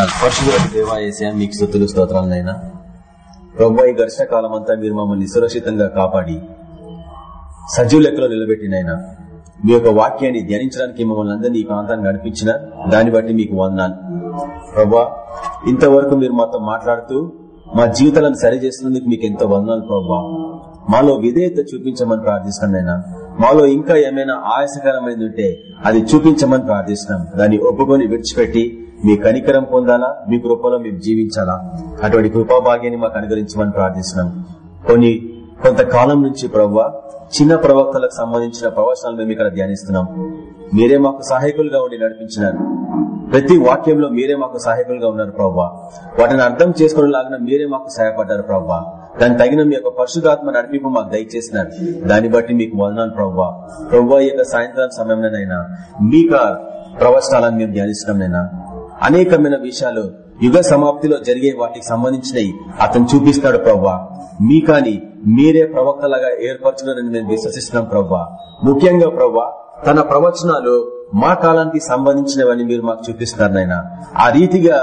స్తోత్రాలు పరిశుద్ధ దేవా ఏసా మీకు స్థుతులు స్తోత్రాలనైనా. ప్రభు ఈ ఘర్షణ కాలం అంతా మీరు మమ్మల్ని సురక్షితంగా కాపాడి సజీవ లెక్కలో నిలబెట్టినైనా. మీ యొక్క వాక్యాన్ని ధ్యానించడానికి మమ్మల్ని అందరినీ ఈ ప్రాంతాన్ని నడిపించిన దాన్ని బట్టి మీకు వందాను ప్రభా ఇంతవరకు మీరు మాతో మాట్లాడుతూ మా జీవితాలను సరి చేస్తున్నందుకు మీకు ఎంతో వందనాలు ప్రభా మాలో విధేయత చూపించమని ప్రార్థిస్తున్నాయినా మాలో ఇంకా ఏమైనా ఆయాసకరమైంది ఉంటే అది చూపించమని ప్రార్థిస్తున్నాం. దాన్ని ఒప్పుకొని విడిచిపెట్టి మీ కనికరం పొందాలా? మీ కృపలో మేము జీవించాలా? అటువంటి కృపాభాగ్యాన్ని మాకు అనుగ్రహించమని ప్రార్థిస్తున్నాం. కొన్ని కొంతకాలం నుంచి ప్రవ్వ చిన్న ప్రవక్తలకు సంబంధించిన ప్రవచనాలు మేము ఇక్కడ ధ్యానిస్తున్నాం. మీరే మాకు సహాయకులుగా ఉండి నడిపించినారు. ప్రతి వాక్యంలో మీరే మాకు సహాయకులుగా ఉన్నారు ప్రవ్వా. వాటిని అర్థం చేసుకునేలాగా మీరే మాకు సహాయపడ్డారు ప్రవ్వా. దాని తగిన మీ యొక్క పరిశుధాత్మ నడిపింపు మాకు దయచేసినారు. దాన్ని బట్టి మీకు వదనాలు ప్రవ్వా. ప్రవ్వా యొక్క సాయంత్రం సమయంలోనైనా మీక ప్రవచనాలను మేము ధ్యానిస్తున్నాంనైనా అనేకమైన విషయాలు యుగ సమాప్తిలో జరిగే వాటికి సంబంధించినవి అతను చూపిస్తాడు ప్రవ్వా. మీ కానీ మీరే ప్రవక్తలాగా ఏర్పరచుకున్నారని మేము విశ్వసిస్తున్నాం ప్రవ్వా. ముఖ్యంగా ప్రవ్వా తన ప్రవచనాలు మా కాలానికి సంబంధించినవని మీరు మాకు చూపిస్తున్నారు నాయన. ఆ రీతిగా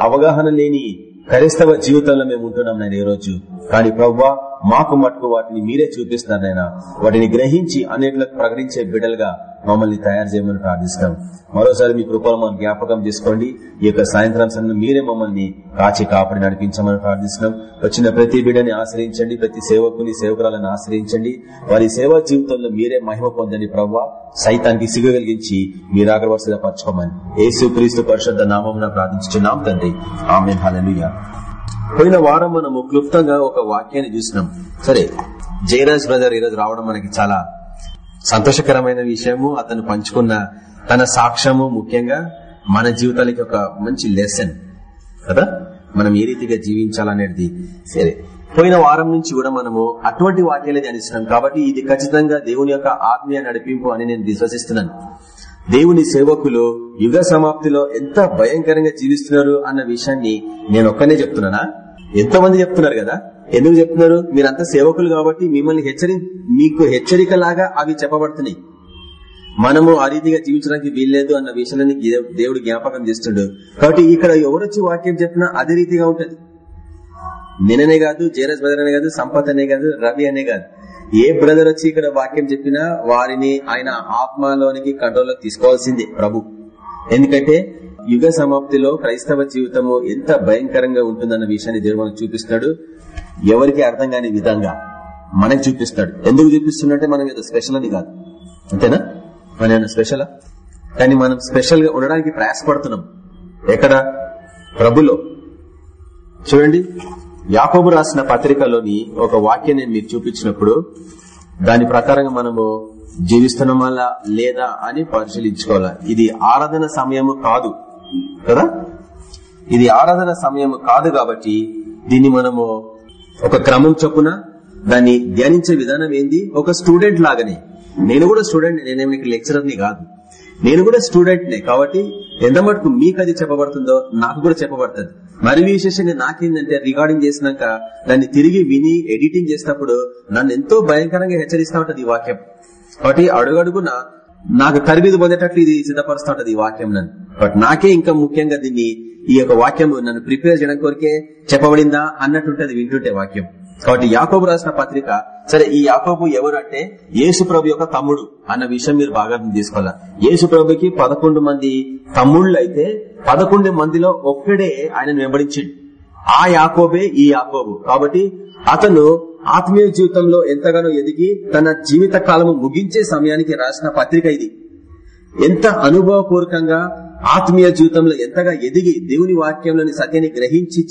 అవగాహన లేని క్రైస్తవ జీవితంలో మేము ఉంటున్నాం నేను ఈ రోజు కానీ ప్రవ్వా మాకు మటుకు వాటిని మీరే చూపిస్తున్నారు నాయన వాటిని గ్రహించి అనేట్లకు ప్రకటించే బిడ్డలుగా మమ్మల్ని తయారు చేయమని ప్రార్థిస్తాం. మరోసారి మీ కృపలో మనం జ్ఞాపకం చేసుకోండి. ఈ యొక్క సాయంత్రం సమయంలో మీరే మమ్మల్ని కాచి కాపాడి నడిపించమని ప్రార్థిస్తున్నాం. వచ్చిన ప్రతి బిడ్డని ఆశ్రయించండి. ప్రతి సేవకుని సేవకురాలను ఆశ్రయించండి. వారి సేవా జీవితంలో మీరే మహిమ పొందని ప్రవ్వా. సైతానికి సిగ్గు కలిగించి మీరు ఆగ్రవర్సగా పరచుకోమని. ఏసు క్రీస్తు పరిషత్ నామం ప్రార్థించున్నాం తండ్రి. ఆమె హలలుయ పోయిన వారం మనము క్లుప్తంగా ఒక వాక్యాన్ని చూసినాం. సరే జయరాజ్ బ్రదర్ ఈరోజు రావడం మనకి చాలా సంతోషకరమైన విషయము. అతను పంచుకున్న తన సాక్ష్యము ముఖ్యంగా మన జీవితాలకి ఒక మంచి లెసన్ కదా? మనం ఏ రీతిగా జీవించాలనేది. సరే పోయిన వారం నుంచి కూడా మనము అటువంటి వాక్యాలే ధ్యానిస్తున్నాం. కాబట్టి ఇది ఖచ్చితంగా దేవుని యొక్క ఆత్మీయ నడిపింపు అని నేను విశ్వసిస్తున్నాను. దేవుని సేవకులు యుగ సమాప్తిలో ఎంత భయంకరంగా జీవిస్తున్నారు అన్న విషయాన్ని నేను ఒక్కనే చెప్తున్నానా? ఎంతో మంది చెప్తున్నారు కదా? ఎందుకు చెప్తున్నారు? మీరంతా సేవకులు కాబట్టి మిమ్మల్ని హెచ్చరి మీకు హెచ్చరికలాగా అవి చెప్పబడుతున్నాయి. మనము ఆ రీతిగా జీవించడానికి వీల్లేదు అన్న విషయాన్ని దేవుడు జ్ఞాపకం చేస్తుండడు కాబట్టి ఇక్కడ ఎవరొచ్చి వాక్యం చెప్పినా అదే రీతిగా ఉంటది. నేననే కాదు జేరస్ బ్రదర్ అనే కాదు సంపత్ అనే కాదు రవి అనే కాదు. ఏ బ్రదర్ వచ్చి ఇక్కడ వాక్యం చెప్పినా వారిని ఆయన ఆత్మలోనికి కంట్రోల్లోకి తీసుకోవాల్సిందే ప్రభు. ఎందుకంటే యుగ సమాప్తిలో క్రైస్తవ జీవితము ఎంత భయంకరంగా ఉంటుందన్న విషయాన్ని దేవుడు మనకు చూపిస్తాడు ఎవరికి అర్థం కాని విధంగా మనకు చూపిస్తాడు. ఎందుకు చూపిస్తున్నట్టే మనం ఏదో స్పెషల్ అని కాదు. అంతేనా? మన స్పెషలా కానీ మనం స్పెషల్గా ఉండడానికి ప్రయాసపడుతున్నాం. ఎక్కడ? ప్రభులో. చూడండి యాకోబు రాసిన పత్రికలోని ఒక వాక్యం నేను మీకు చూపించినప్పుడు దాని ప్రకారంగా మనము జీవిస్తున్నామా లేదా అని పరిశీలించుకోవాలి? ఇది ఆరాధన సమయము కాదు. కదా? ఇది ఆరాధన సమయం కాదు కాబట్టి దీన్ని మనము ఒక క్రమం చొప్పున దాన్ని ధ్యానించే విధానం ఏంది? ఒక స్టూడెంట్ లాగానే. నేను కూడా స్టూడెంట్ నేనేమి లెక్చరర్ని కాదు. నేను కూడా స్టూడెంట్ నే కాబట్టి ఎంత మటుకు మీకు అది చెప్పబడుతుందో నాకు కూడా చెప్పబడుతుంది. మరి విశేషంగా నాకేందంటే రికార్డింగ్ చేసినాక దాన్ని తిరిగి విని ఎడిటింగ్ చేసినప్పుడు నన్ను ఎంతో భయంకరంగా హెచ్చరిస్తా ఉంటది ఈ వాక్యం. కాబట్టి అడుగడుగున నాకు తరబిది పొందేటట్లు ఇది సిద్ధపరుస్తా ఈ వాక్యం నన్ను. బట్ నాకే ఇంకా ముఖ్యంగా దీన్ని ఈ యొక్క వాక్యం నన్ను ప్రిపేర్ చేయడం కోరికే చెప్పబడిందా అన్నట్టుంటది వింటుంటే వాక్యం. కాబట్టి యాకోబు రాసిన పత్రిక సరే ఈ యాకోబు ఎవరు అంటే యేసు ప్రభు యొక్క తమ్ముడు అన్న విషయం మీరు బాగా తీసుకోవాలా యేసు ప్రభుకి పదకొండు మంది తమ్ముళ్ళు అయితే పదకొండు మందిలో ఒక్కడే ఆయనను వెంబడించిండు. ఆ యాకోబే ఈ యాకోబు. కాబట్టి అతను ఆత్మీయ జీవితంలో ఎంతగానో ఎదిగి తన జీవిత కాలము ముగించే సమయానికి రాసిన పత్రిక ఇది. ఎంత అనుభవపూర్వకంగా ఆత్మీయ జీవితంలో ఎంతగా ఎదిగి దేవుని వాక్యంలోని సత్యాన్ని గ్రహించి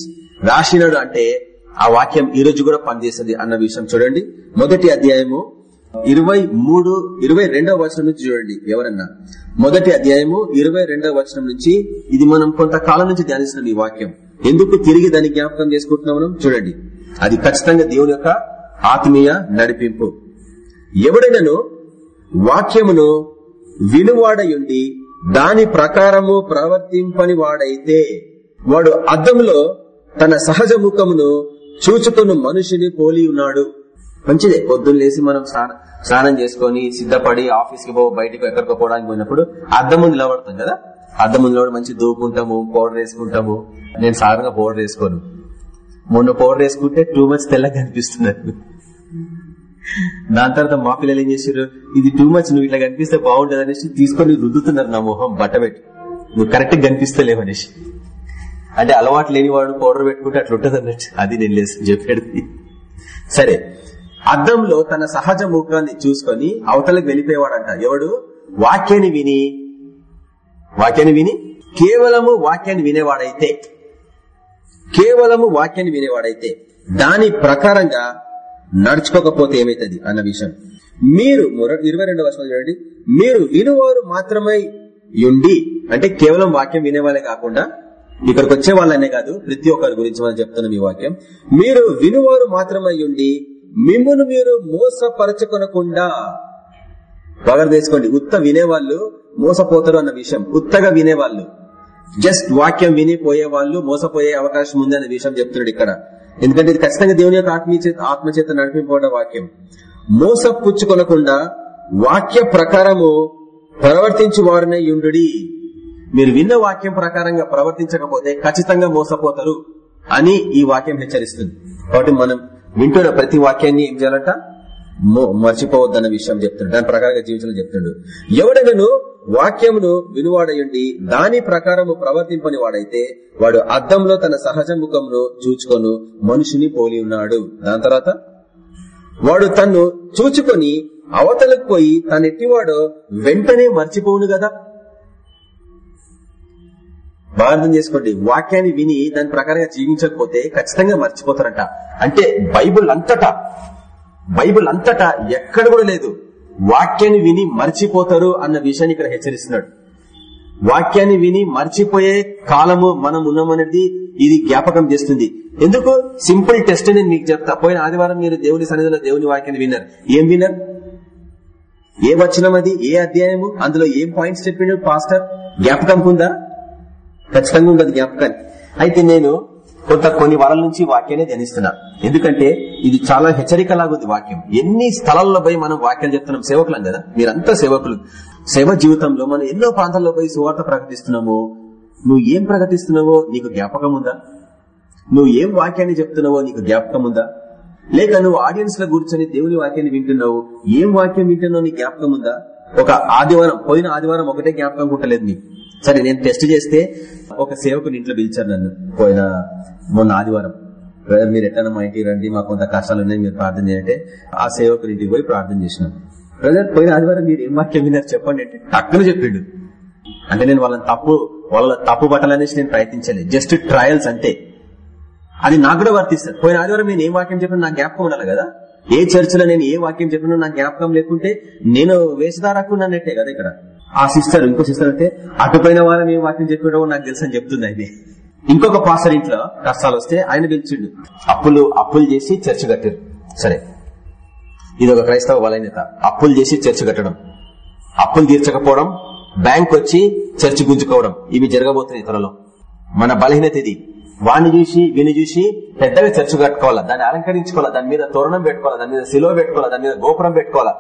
రాసినాడు అంటే ఆ వాక్యం ఈ రోజు కూడా పనిచేస్తుంది అన్న విషయం చూడండి. మొదటి అధ్యాయము ఇరవై మూడు ఇరవై రెండవ వచనం నుంచి చూడండి ఎవరన్నా. మొదటి అధ్యాయము ఇరవై రెండవ వచనం నుంచి ఇది మనం కొంతకాలం నుంచి ధ్యానిస్తున్నాం ఈ వాక్యం. ఎందుకు తిరిగి దాన్ని జ్ఞాపకం చేసుకుంటున్నాం మనం? చూడండి. అది ఖచ్చితంగా దేవుని యొక్క ఆత్మీయ నడిపింపు. ఎవడైనాను వాక్యమును వినువాడయుండి దాని ప్రకారము ప్రవర్తింపని వాడైతే వాడు అద్దంలో తన సహజ ముఖమును చూచుకున్న మనుషుని పోలి ఉన్నాడు. మంచిదే. పొద్దున్న లేసి మనం స్నానం చేసుకుని సిద్ధపడి ఆఫీస్కి పో బయటకు ఎక్కడికో పోవడానికి పోయినప్పుడు అద్దం ముందు నిలబడతాం కదా? అద్దం ముందు మంచి దూకుంటాము పౌడర్ వేసుకుంటాము. నేను సాధారణంగా పౌడర్ వేసుకోను. మొన్న పౌడర్ వేసుకుంటే టూ మచ్ తెల్లగా కనిపిస్తున్నారు దాని తర్వాత మా పిల్లలు ఏం చేశారు? ఇది టూ మచ్ నువ్వు ఇట్లా కనిపిస్తే బాగుంటుంది అనేసి తీసుకొని రుద్దుతున్నారు నా మొహం బట్ట పెట్టి నువ్వు కరెక్ట్ కనిపిస్తలేవు అనేసి. అంటే అలవాటు లేని వాడు పౌడర్ పెట్టుకుంటే అట్లా ఉంటుంది అన్నట్టు. అది నేను లేదు చెప్పేది. సరే అద్దంలో తన సహజ ముఖాన్ని చూసుకొని అవతలకు వెళ్ళిపోయేవాడంట. ఎవడు? వాక్యాన్ని విని. వాక్యాన్ని విని? కేవలము వాక్యాన్ని వినేవాడైతే కేవలము వాక్యాన్ని వినేవాడైతే దాని ప్రకారంగా నడుచుకోకపోతే ఏమైతుంది అన్న విషయం. మీరు ఇరవై రెండవ వర్షాలు చూడండి. మీరు వినువారు మాత్రమై ఉండి అంటే కేవలం వాక్యం వినేవాళ్ళే కాకుండా ఇక్కడికి వచ్చే వాళ్ళనే కాదు ప్రతి ఒక్కరి గురించి మనం చెప్తున్నాం ఈ వాక్యం. మీరు వినువారు మాత్రమై ఉండి మిమ్మును మీరు మోసపరచుకొనకుండా బాగా తీసుకోండి ఉత్త వినేవాళ్ళు మోసపోతారు అన్న విషయం. ఉత్తగా వినేవాళ్ళు జస్ట్ వాక్యం విని పోయే వాళ్ళు మోసపోయే అవకాశం ఉంది విషయం చెప్తున్నాడు ఇక్కడ. ఎందుకంటే ఇది ఖచ్చితంగా దేవుని యొక్క ఆత్మీయ ఆత్మచేత నడిపింపబడ్డ వాక్యం. మోసపుచ్చుకొనకుండా వాక్య ప్రకారము ప్రవర్తించి వారినే యుండు మీరు విన్న వాక్యం ప్రకారంగా ప్రవర్తించకపోతే ఖచ్చితంగా మోసపోతారు అని ఈ వాక్యం హెచ్చరిస్తుంది. కాబట్టి మనం వింటున్న ప్రతి వాక్యాన్ని ఏం చేయాలంట? మర్చిపోవద్దన్న విషయం చెప్తుండు. దాని ప్రకారంగా జీవితంలో చెప్తున్నాడు ఎవడనను వాక్యమును వినువాడయుండి దాని ప్రకారము ప్రవర్తింపని వాడైతే వాడు అద్దంలో తన సహజ ముఖమును చూచుకొను మనుషుని పోలి ఉన్నాడు. దాని తర్వాత వాడు తన్ను చూచుకొని అవతలకు పోయి తనెట్టివాడో వెంటనే మర్చిపోవును కదా బాగా అర్థం చేసుకోండి. వాక్యాన్ని విని దాని ప్రకారంగా జీవించకపోతే ఖచ్చితంగా మర్చిపోతారంట. అంటే బైబుల్ అంతటా బైబుల్ అంతటా ఎక్కడ కూడా లేదు. వాక్యాన్ని విని మర్చిపోతారు అన్న విషయాన్ని ఇక్కడ హెచ్చరిస్తున్నాడు. వాక్యాన్ని విని మర్చిపోయే కాలము మనం ఉన్నామనేది ఇది జ్ఞాపకం చేస్తుంది. ఎందుకు? సింపుల్ టెస్ట్ నేను మీకు చెప్తా. పోయిన ఆదివారం మీరు దేవుని సన్నిధిలో దేవుని వాక్యాన్ని విన్నారు. ఏం విన్నారు? ఏ వచనం అది? ఏ అధ్యాయము? అందులో ఏం పాయింట్స్ చెప్పిండు పాస్టర్? జ్ఞాపకం ఉందా? ఖచ్చితంగా ఉండదు జ్ఞాపకాన్ని. అయితే నేను కొంత కొన్ని వారాల నుంచి వాక్యాన్ని ధ్యానిస్తున్నా. ఎందుకంటే ఇది చాలా హెచ్చరికలాగుంది వాక్యం. ఎన్ని స్థలాల్లో పోయి మనం వాక్యాలు చెప్తున్నాం? సేవకులం కదా? మీరంతా సేవకులు. సేవ జీవితంలో మనం ఎన్నో ప్రాంతాల్లో పోయి సువార్త ప్రకటిస్తున్నాము నువ్వు ఏం ప్రకటిస్తున్నావో నీకు జ్ఞాపకం ఉందా నువ్వు ఏం వాక్యాన్ని చెప్తున్నావో నీకు జ్ఞాపకం ఉందా లేక నువ్వు ఆడియన్స్లో కూర్చొని దేవుని వాక్యాన్ని వింటున్నావు ఏం వాక్యం వింటున్నావు నీ జ్ఞాపకం ఉందా ఒక ఆదివారం పోయిన ఆదివారం ఒకటే జ్ఞాపకం కుట్టలేదు మీకు సరే నేను టెస్ట్ చేస్తే ఒక సేవకుని ఇంట్లో పిలిచారు నన్ను పోయిన మొన్న ఆదివారం. బ్రదర్ మీరు ఎట్లా మా ఇంటికి రండి మాకు కొంత కష్టాలు ఉన్నాయి మీరు ప్రార్థన చేయంటే ఆ సేవకుని ఇంటికి పోయి ప్రార్థన చేసినాను. బ్రదర్ పోయిన ఆదివారం మీరు ఏం వాక్యం విన్నారు చెప్పండి అంటే టక్కున చెప్పిండు. అంటే నేను వాళ్ళని తప్పు వాళ్ళ తప్పు పట్టాలనేసి నేను ప్రయత్నించలేదు. జస్ట్ ట్రయల్స్ అంతే. అది నాకు కూడా వర్తిస్తుంది. పోయిన ఆదివారం నేను ఏం వాక్యం చెప్పిన నా జ్ఞాపకం ఉండాలి కదా? ఏ చర్చిలో నేను ఏ వాక్యం చెప్పినా నాకు జ్ఞాపకం లేకుంటే నేను వేషధారకు నన్నట్టే కదా ఇక్కడ? ఆ సిస్టర్ ఇంకో సిస్టర్ అంటే అటుపోయిన వారం ఏం వాక్యం చెప్పాడో నాకు తెలుసు అని చెప్తుంది ఇంకొక పాస్టర్ ఇంట్లో కష్టాలు వస్తే ఆయన పిలిచిండు అప్పులు అప్పులు చేసి చర్చ కట్టారు సరే. ఇది ఒక క్రైస్తవ బలహీనత. అప్పులు చేసి చర్చ కట్టడం. అప్పులు తీర్చకపోవడం బ్యాంక్ వచ్చి చర్చి గుంజుకోవడం. ఇవి జరగబోతున్నాయి త్వరలో. మన బలహీనత ఇది. వాణ్ణి చూసి విని చూసి పెద్దగా చర్చ కట్టుకోవాలా? దాన్ని అలంకరించుకోవాలా? దాని మీద తోరణం పెట్టుకోవాలా? దాని మీద సిలువ పెట్టుకోవాలా? దాని మీద గోపురం పెట్టుకోవాలా?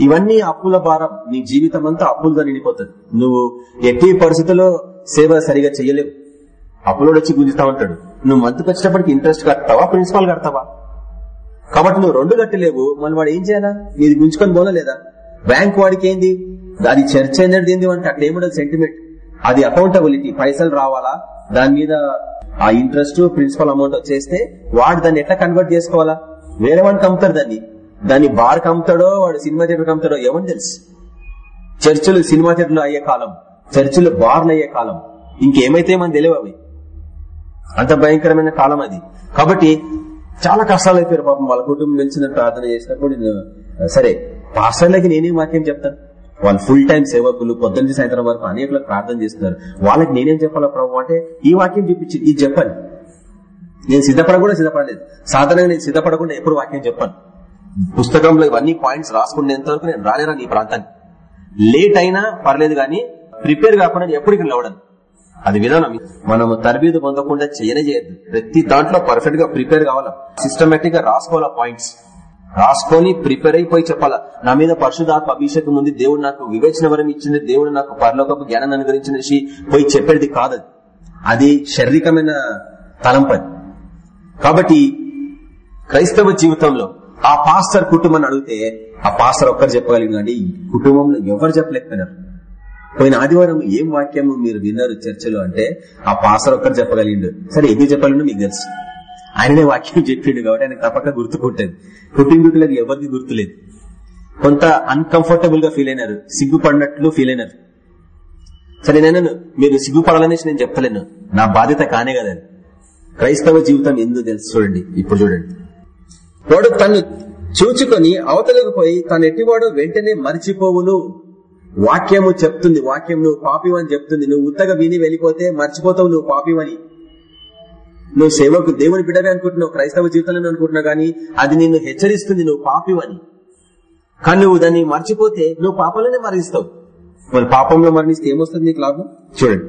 ఇవన్నీ అప్పుల భారం. నీ జీవితం అంతా అప్పులతో నిండిపోతుంది. నువ్వు ఎట్టి పరిస్థితుల్లో సేవ సరిగా చెయ్యలేవు. అప్పులోడు వచ్చి గుంజుతా ఉంటాడు. నువ్వు మంత్కి వచ్చేటప్పటికి ఇంట్రెస్ట్ కడతావా? ప్రిన్సిపాల్ కడతావా? కాబట్టి నువ్వు రెండు కట్టలేవు మళ్ళీ వాడు ఏం చేయాలా? నీది గుంజుకొని పోలలేదా బ్యాంక్ వాడికి ఏంది? అది చర్చ అనేది ఏంది అంటే అక్కడ ఏముండదు సెంటిమెంట్ అది అకౌంటబిలిటీ పైసలు రావాలా? దాని మీద ఆ ఇంట్రెస్ట్ ప్రిన్సిపల్ అమౌంట్ వచ్చేస్తే వాడు దాన్ని ఎట్లా కన్వర్ట్ చేసుకోవాలా? వేరే వాడికి అమ్ముతాడు దాన్ని. దాన్ని బార్ అమ్ముతాడో వాడు సినిమా థియేటర్కి అమ్ముతాడో ఏమని తెలుసు? చర్చిలు సినిమా థియేటర్లు అయ్యే కాలం చర్చిలు బార్లు అయ్యే కాలం. ఇంకేమైతే మనం తెలియవు అవి. అంత భయంకరమైన కాలం అది. కాబట్టి చాలా కష్టాలు అయిపోయారు పాపం. వాళ్ళ కుటుంబం నుంచి ప్రార్థన చేసినప్పుడు సరే పాస్టర్లకి నేనేం వాక్యం చెప్తాను? వాళ్ళు ఫుల్ టైం సేవకులు పొద్దున్న సాయంత్రం వరకు అనేకలకు ప్రార్థన చేస్తున్నారు. వాళ్ళకి నేనేం చెప్పాలా ప్రభు అంటే ఈ వాక్యం చూపించి ఇది చెప్పాలి. నేను సిద్ధపడకుండా సిద్ధపడలేదు. సాధారణంగా నేను సిద్ధపడకుండా ఎప్పుడు వాక్యం చెప్పాను. పుస్తకంలో ఇవన్నీ పాయింట్స్ రాసుకునేంత వరకు నేను రాలేరా నీ ప్రాంతాన్ని? లేట్ అయినా పర్లేదు కానీ ప్రిపేర్ కాకుండా నేను ఎప్పటికీ లేవడను అది విధానం. మనం తరబీదు పొందకుండా చేయనే చేయద్దు. ప్రతి దాంట్లో పర్ఫెక్ట్గా ప్రిపేర్ కావాలా? సిస్టమేటిక్గా రాసుకోవాలా పాయింట్స్? రాసుకొని ప్రిపేర్ అయిపోయి చెప్పాలా? నా మీద పరిశుధాత్మ అభిషేకం ఉంది. దేవుడు నాకు వివేచన వరం ఇచ్చింది. దేవుడు నాకు పరలోకపు జ్ఞానాన్ని అనుగ్రహించిన పోయి చెప్పేది కాదు అది. శారీరకమైన తలంపది కాబట్టి క్రైస్తవ జీవితంలో ఆ పాస్టర్ కుటుంబాన్ని అడిగితే ఆ పాస్టర్ ఒక్కరు చెప్పగలిగిన కానీ కుటుంబంలో ఎవరు చెప్పలేకపోయినారు? పోయిన ఆదివారం ఏం వాక్యం మీరు విన్నారు చర్చలో అంటే ఆ పాస్టర్ ఒక్కరు చెప్పగలిగిండు. సరే ఎందుకు చెప్పగలిగిండు మీకు తెలుసు. ఆయననే వాక్యం చెప్పిండు కాబట్టి ఆయన తప్పక గుర్తుకుంటుంది కుటుంబీకులకు ఎవరికి గుర్తులేదు. కొంత అన్కంఫర్టబుల్గా ఫీల్ అయినారు. సిగ్గుపడినట్లు ఫీల్ అయినారు. సరే నేను మీరు సిగ్గుపడాలనేసి నేను చెప్పలేను. నా బాధ్యత కానే కదా క్రైస్తవ జీవితం ఎందుకు తెలుసు చూడండి. ఇప్పుడు చూడండి. వాడు తను చూచుకొని అవతలకు పోయి తను ఎట్టివాడు వెంటనే మర్చిపోవును. వాక్యము చెప్తుంది వాక్యం నువ్వు పాపివని చెప్తుంది. నువ్వు ఉత్తగా విని వెళ్ళిపోతే మర్చిపోతావు నువ్వు పాపివని. నువ్వు సేవకు దేవుని బిడ్డవే అనుకుంటున్నావు క్రైస్తవ జీవితంలో అనుకుంటున్నావు కానీ అది నిన్ను హెచ్చరిస్తుంది నువ్వు పాపివని కానీ నువ్వు దాన్ని మర్చిపోతే నువ్వు పాపంలోనే మరణిస్తావు. మరి పాపంలో మరణిస్తే ఏమొస్తుంది నీకు లాభం? చూడండి.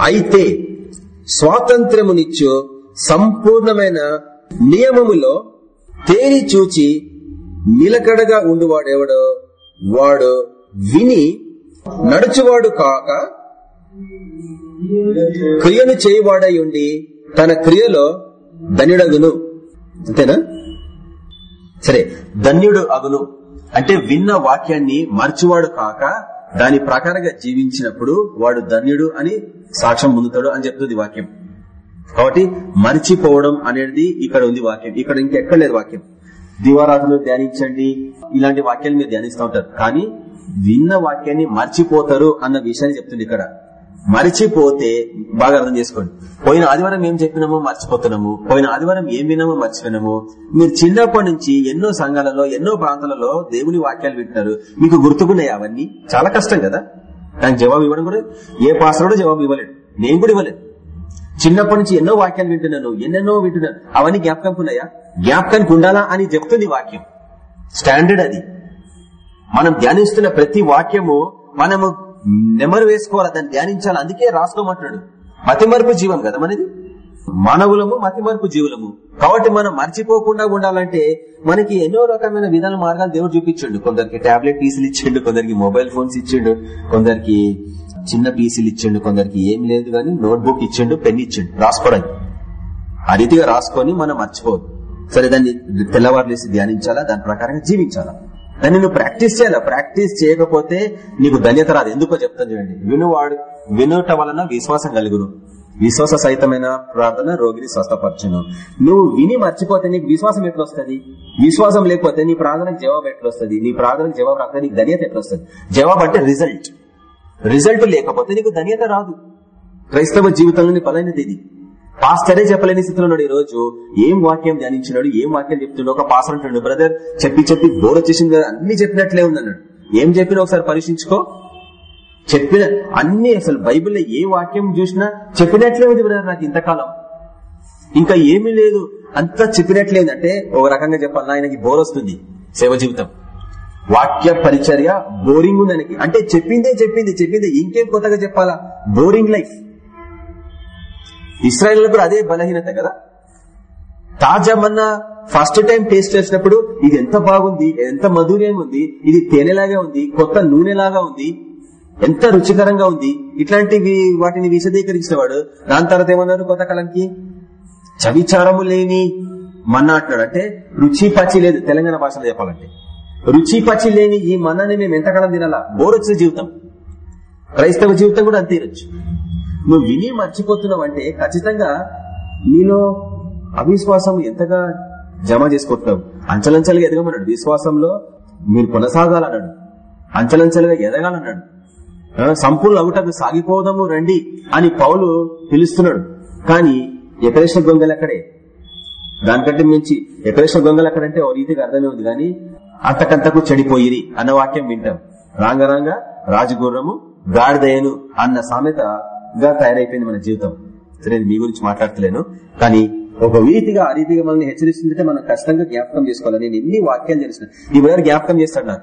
అయితే స్వాతంత్రమునిచ్చు సంపూర్ణమైన నియమములో తేరి చూచి నిలకడగా ఉండువాడెవడో? వాడు విని నడుచువాడు కాక క్రియను చేయువాడై ఉండి తన క్రియలో ధన్యుడగును. అంతేనా? సరే ధన్యుడు అగును. అంటే విన్న వాక్యాన్ని మర్చివాడు కాక దాని ప్రకారంగా జీవించినప్పుడు వాడు ధన్యుడు అని సాక్ష్యం పొందుతాడు అని చెప్తుంది వాక్యం. కాబట్టి మర్చిపోవడం అనేది ఇక్కడ ఉంది వాక్యం. ఇక్కడ ఇంకెక్కడ లేదు వాక్యం. దివారాధులు ధ్యానించండి. ఇలాంటి వాక్యాలు మీరు ధ్యానిస్తూ ఉంటారు. కానీ విన్న వాక్యాన్ని మర్చిపోతారు అన్న విషయాన్ని చెప్తుంది ఇక్కడ. మరిచిపోతే బాగా అర్థం చేసుకోండి. పోయిన ఆదివారం ఏం చెప్పినామో మర్చిపోతున్నాము. పోయిన ఆదివారం ఏం విన్నామో మర్చిపోయినాము. మీరు చిన్నప్పటి నుంచి ఎన్నో సంఘాలలో ఎన్నో ప్రాంతాలలో దేవుని వాక్యాలు వింటున్నారు. మీకు గుర్తుకున్నాయి అవన్నీ? చాలా కష్టం కదా. దానికి జవాబు ఇవ్వడం కూడా ఏ పాస్టర్ కూడా జవాబు ఇవ్వలేడు నేను కూడా ఇవ్వలేదు. చిన్నప్పటి నుంచి ఎన్నో వాక్యాలు వింటున్నాను ఎన్నెన్నో వింటున్నాను. అవన్నీ జ్ఞాపకం ఉన్నాయా? జ్ఞాపకానికి ఉండాలా అని చెప్తుంది వాక్యం. స్టాండర్డ్ అది. మనం ధ్యానిస్తున్న ప్రతి వాక్యము మనము నెమరు వేసుకోవాలి దాన్ని ధ్యానించాలి. అందుకే రాసుకోమంటున్నాడు మతిమరుపు జీవం కదా మనది? మానవులము మతిమరుపు జీవులము. కాబట్టి మనం మర్చిపోకుండా ఉండాలంటే మనకి ఎన్నో రకమైన విధాన మార్గాలు దేవుడు చూపించండు. కొందరికి టాబ్లెట్ పీసులు ఇచ్చిండు కొందరికి మొబైల్ ఫోన్స్ ఇచ్చిండు కొందరికి చిన్న పీసులు ఇచ్చిండు కొందరికి ఏం లేదు కానీ నోట్బుక్ ఇచ్చిండు పెన్ ఇచ్చిండు. రాసుకోవడానికి ఆ రీతిగా రాసుకొని మనం మర్చిపోదు సరే దాన్ని తెల్లవారులేసి ధ్యానించాలా? దాని ప్రకారంగా జీవించాలా? దాన్ని నువ్వు ప్రాక్టీస్ చేయాలి. ప్రాక్టీస్ చేయకపోతే నీకు ధన్యత రాదు. ఎందుకో చెప్తాను చూడండి. వినువాడు వినుట వలన విశ్వాసం కలుగును. విశ్వాస సహితమైన ప్రార్థన రోగిని స్వస్థపరచును. నువ్వు విని మర్చిపోతే నీకు విశ్వాసం ఎట్లొస్తుంది? విశ్వాసం లేకపోతే నీ ప్రార్థనకు జవాబు ఎట్లొస్తుంది? నీ ప్రార్థనకు జవాబు రాకపోతే నీకు ధన్యత ఎట్లొస్తుంది? జవాబు అంటే రిజల్ట్. రిజల్ట్ లేకపోతే నీకు ధన్యత రాదు. క్రైస్తవ జీవితంలోని బలైనది ఇది. పాస్టరే చెప్పలేని స్థితిలో ఉన్నాడు ఈ రోజు ఏం వాక్యం ధ్యానించినాడు? ఏం వాక్యం చెప్తున్నాడు ఒక పాస్టర్ అంటున్నాడు బ్రదర్ చెప్పి చెప్పి బోర్ వచ్చేసింది కదా అన్ని చెప్పినట్లే ఉందన్నాడు ఏం చెప్పినా ఒకసారి పరీక్షించుకో. చెప్పిన అన్ని అసలు బైబిల్లో ఏ వాక్యం చూసినా చెప్పినట్లే ఉంది బ్రదర్ నాకు ఇంతకాలం. ఇంకా ఏమీ లేదు. అంతా చెప్పినట్లేదంటే ఒక రకంగా చెప్పాలి ఆయనకి బోర్ వస్తుంది సేవ జీవితం. వాక్య పరిచర్య బోరింగ్ ఉంది అంటే చెప్పిందే చెప్పింది చెప్పింది. ఇంకేం కొత్తగా చెప్పాలా? Boring life. ఇస్రాయల్ కూడా అదే బలహీనత కదా? తాజా మన్న ఫస్ట్ టైం టేస్ట్ చేసినప్పుడు ఇది ఎంత బాగుంది ఎంత మధుర్యంగా ఉంది ఇది తేనెలాగా ఉంది కొత్త నూనెలాగా ఉంది ఎంత రుచికరంగా ఉంది. ఇట్లాంటివి వాటిని విశదీకరించిన వాడు దాని తర్వాత ఏమన్నారు కొత్తకాలంకి చవిచారము లేని మన్నా అంటున్నాడు. అంటే రుచి పచ్చి లేదు తెలంగాణ భాషలో చెప్పాలంటే. రుచి పచ్చి లేని ఈ మన్నాని మేము ఎంతకాలం తినాలా? బోర్ జీవితం. క్రైస్తవ జీవితం కూడా అంతే ఇరొచ్చు నువ్వు విని మర్చిపోతున్నావు అంటే ఖచ్చితంగా నీలో అవిశ్వాసం ఎంతగా జమ చేసుకుంటున్నావు అంచలంచలుగా ఎదగమన్నాడు. విశ్వాసంలో మీరు కొనసాగాలన్నాడు. అంచలంచలుగా ఎదగాలన్నాడు. సంపూర్ణ అవుటకు సాగిపోదాము రండి అని పౌలు పిలుస్తున్నాడు. కానీ ఎకరేసిన గొంగలు అక్కడే దానికంటే మించి ఎకరేసిన గొంగలు అక్కడంటే ఓ రీతిగా అర్థమే ఉంది కానీ అంతకంతకు చెడిపోయిరి అన్న వాక్యం వింటాం. రాంగరాంగ రాజగుర్రము గాడిదయను అన్న సామెత గా తయారైపోయింది మన జీవితం. సరే మీ గురించి మాట్లాడతలేను. కానీ ఒక రీతిగా ఆ రీతిగా మనల్ని హెచ్చరిస్తుంటే మనం ఖచ్చితంగా జ్ఞాపకం చేసుకోవాలి నేను ఎన్ని వాక్యాలు తెలిసిన ఈ బ్రదర్ జ్ఞాపకం చేస్తాడు నాకు.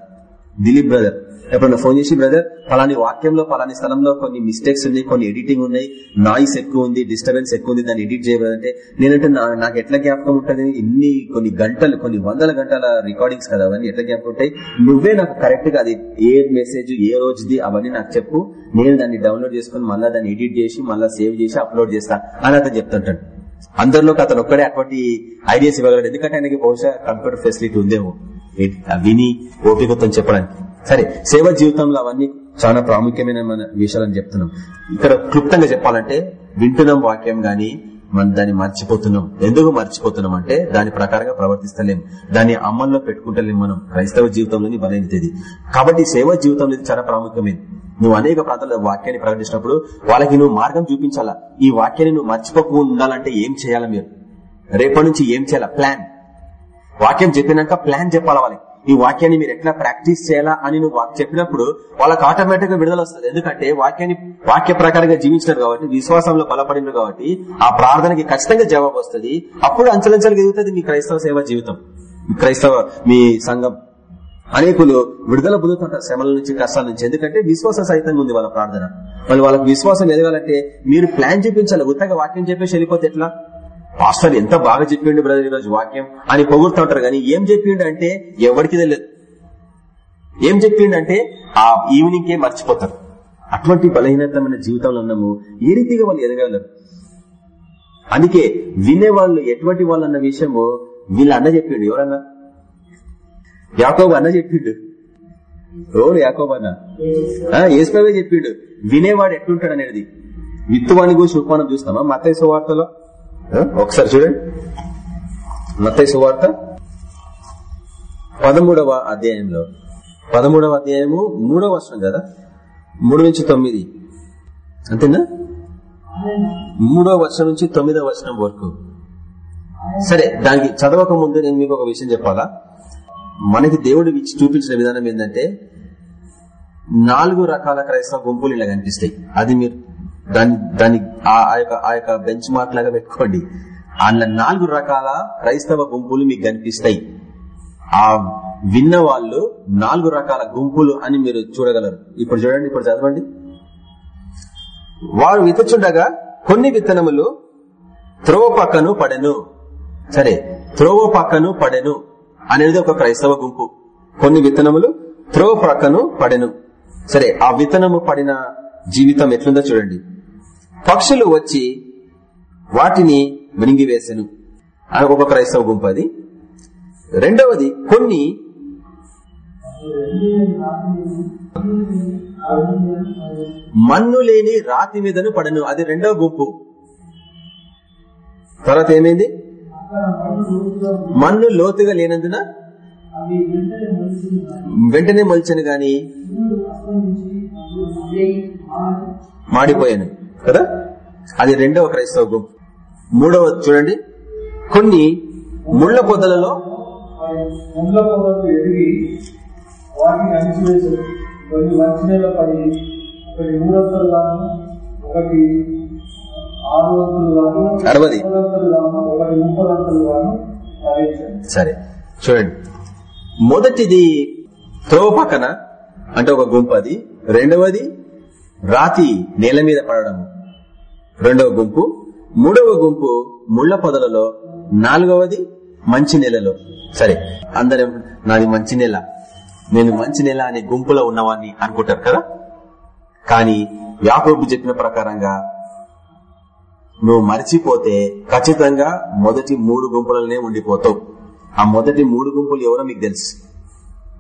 దిలీప్ బ్రదర్. ఎప్పుడన్నా ఫోన్ చేసి బ్రదర్ పలాని వాక్యంలో పలాని స్థలంలో కొన్ని మిస్టేక్స్ ఉన్నాయి కొన్ని ఎడిటింగ్ ఉన్నాయి నాయిస్ ఎక్కువ ఉంది డిస్టర్బెన్స్ ఎక్కువ ఉంది దాన్ని ఎడిట్ చేయబడంటే నేనంటే నాకు ఎట్లా జ్ఞాపకం ఉంటుంది? ఇన్ని కొన్ని గంటలు కొన్ని వందల గంటల రికార్డింగ్స్ కదా అవన్నీ ఎట్లా జ్ఞాపకం ఉంటాయి? నువ్వే నాకు కరెక్ట్గా అది ఏ మెసేజ్ ఏ రోజుది అవన్నీ నాకు చెప్పు. నేను దాన్ని డౌన్లోడ్ చేసుకుని మళ్ళీ దాన్ని ఎడిట్ చేసి మళ్ళీ సేవ్ చేసి అప్లోడ్ చేస్తా అని అతను చెప్తుంటాడు. అందరిలోకి అతను ఒక్కడే అటువంటి ఐడియాస్ ఇవ్వగలడు. ఎందుకంటే ఆయనకి బహుశా కంప్యూటర్ ఫెసిలిటీ ఉందేమో. విని ఓపికతో చెప్పడానికి. సరే సేవ జీవితంలో అవన్నీ చాలా ప్రాముఖ్యమైన మన విషయాలని చెప్తున్నాం. ఇక్కడ క్లుప్తంగా చెప్పాలంటే వింటున్నాం వాక్యం గాని మనం దాన్ని మర్చిపోతున్నాం. ఎందుకు మర్చిపోతున్నాం అంటే దాని ప్రకారంగా ప్రవర్తిస్తలేం. దాన్ని అమల్లో పెట్టుకుంటలేం మనం. క్రైస్తవ జీవితంలోని బలైనది కాబట్టి సేవ జీవితంలో ఇది చాలా ప్రాముఖ్యమైనది. నువ్వు అనేక ప్రాంతాల్లో వాక్యాన్ని ప్రకటించినప్పుడు వాళ్ళకి నువ్వు మార్గం చూపించాలా? ఈ వాక్యాన్ని నువ్వు మర్చిపోకుండా ఉండాలంటే ఏం చేయాలా మీరు? రేపటి నుంచి ఏం చేయాలా? ప్లాన్. వాక్యం చెప్పినాక ప్లాన్ చెప్పాలా వాళ్ళకి? ఈ వాక్యాన్ని మీరు ఎట్లా ప్రాక్టీస్ చేయాలా అని నువ్వు చెప్పినప్పుడు వాళ్ళకి ఆటోమేటిక్గా విడుదల వస్తుంది. ఎందుకంటే వాక్యాన్ని వాక్య ప్రకారంగా జీవించినారు కాబట్టి విశ్వాసంలో బలపడినారు కాబట్టి ఆ ప్రార్థనకి ఖచ్చితంగా జవాబు వస్తుంది. అప్పుడు అంచెలంచెలుగా ఎదుగుతుంది మీ క్రైస్తవ సేవ జీవితం. క్రైస్తవ మీ సంఘం. అనేకులు విడుదల పొందుతుంటారు శ్రమల నుంచి కష్టాల నుంచి. ఎందుకంటే విశ్వాస సహితంగా ఉంది వాళ్ళ ప్రార్థన. వాళ్ళు వాళ్ళకి విశ్వాసం ఎదగాలంటే మీరు ప్లాన్ చూపించాలి. ఉత్తగా వాక్యం చెప్పేసి వెళ్ళిపోతే ఎట్లా? పాస్టర్ ఎంత బాగా చెప్పిండు బ్రదర్ ఈరోజు వాక్యం? అని పొగుడుతూ ఉంటారు. కానీ ఏం చెప్పిండు అంటే ఎవరికి తెలియదు. ఏం చెప్పిండు అంటే ఆ ఈవినింగ్ కే మర్చిపోతారు. అటువంటి బలహీనతమైన జీవితంలో ఉన్నాము. ఏ రీతిగా వాళ్ళు ఎదగలరు అందుకే వినేవాళ్ళు ఎటువంటి వాళ్ళు అన్న విషయము వీళ్ళ అన్న చెప్పిండు ఎవరన్నా? యాకోబు అన్న చెప్పిండు ఎవరు యాకోబు అన్న? ఏసుకోవే చెప్పిండు వినేవాడు ఎట్లుంటాడు అనేది. విత్తువాని గురించి ఉపమానం చూస్తామా? మత వార్తలో ఒకసారి చూడండి మత్తయ్య సువార్త పదమూడవ అధ్యాయంలో. పదమూడవ అధ్యాయము మూడవ వర్షం కదా? మూడు నుంచి తొమ్మిది. అంతేనా? మూడవ వర్షం నుంచి తొమ్మిదవ వర్షం వరకు. సరే దానికి చదవక ముందు నేను మీకు ఒక విషయం చెప్పాలా? మనకి దేవుడు ఇచ్చి చూపించిన విధానం ఏంటంటే నాలుగు రకాల క్రైస్తవ గుంపులు ఇలా కనిపిస్తాయి. అది మీరు దాని దాని ఆ యొక్క ఆ యొక్క బెంచ్ మార్క్ లాగా పెట్టుకోండి. అందులో నాలుగు రకాల క్రైస్తవ గుంపులు మీకు కనిపిస్తాయి. ఆ విన్న వాళ్ళు నాలుగు రకాల గుంపులు అని మీరు చూడగలరు. ఇప్పుడు చూడండి ఇప్పుడు చదవండి. వారు విత్తుచుండగా కొన్ని విత్తనములు త్రోవ పక్కను పడెను. సరే త్రోవ పక్కను పడెను అనేది ఒక క్రైస్తవ గుంపు. కొన్ని విత్తనములు త్రోవ పక్కను పడెను. సరే ఆ విత్తనము పడిన జీవితం ఎట్లుందో చూడండి. పక్షులు వచ్చి వాటిని మినిగివేసెను అని ఒక క్రైస్తవ గుంపు అది. రెండవది కొన్ని మన్ను లేని రాతి మీదను పడను. అది రెండవ గుంపు. తర్వాత ఏమైంది? మన్ను లోతుగా లేనందున వెంటనే మొలిచను గాని మాడిపోయాను. కదా? అది రెండవ క్రైస్తవ గుంపు. మూడవ చూడండి. కొన్ని ముళ్ళ పొదలలో ముండ్ల పొదలు ఎదిగి వాటిని కొన్ని పడి ఒకటి గాను ఒకటి ఆరు గాను గాను ఒకటి గాను సరే చూడండి. మొదటిది త్రోవ పక్కన అంటే ఒక గుంపు అది. రెండవది రాతి నేల మీద పడడం. రెండవ గుంపు మూడవ గుంపు ముళ్ళ పొదలలో నాలుగవది మంచి నెలలో. సరే అందరం నాది మంచి నెల. నేను మంచి నెల అనే గుంపులో ఉన్నవాన్ని అనుకుంటారు కదా? కానీ యాకోబు చెప్పిన ప్రకారంగా నువ్వు మర్చిపోతే ఖచ్చితంగా మొదటి మూడు గుంపులనే ఉండిపోతావు. ఆ మొదటి మూడు గుంపులు ఎవరో మీకు తెలుసు.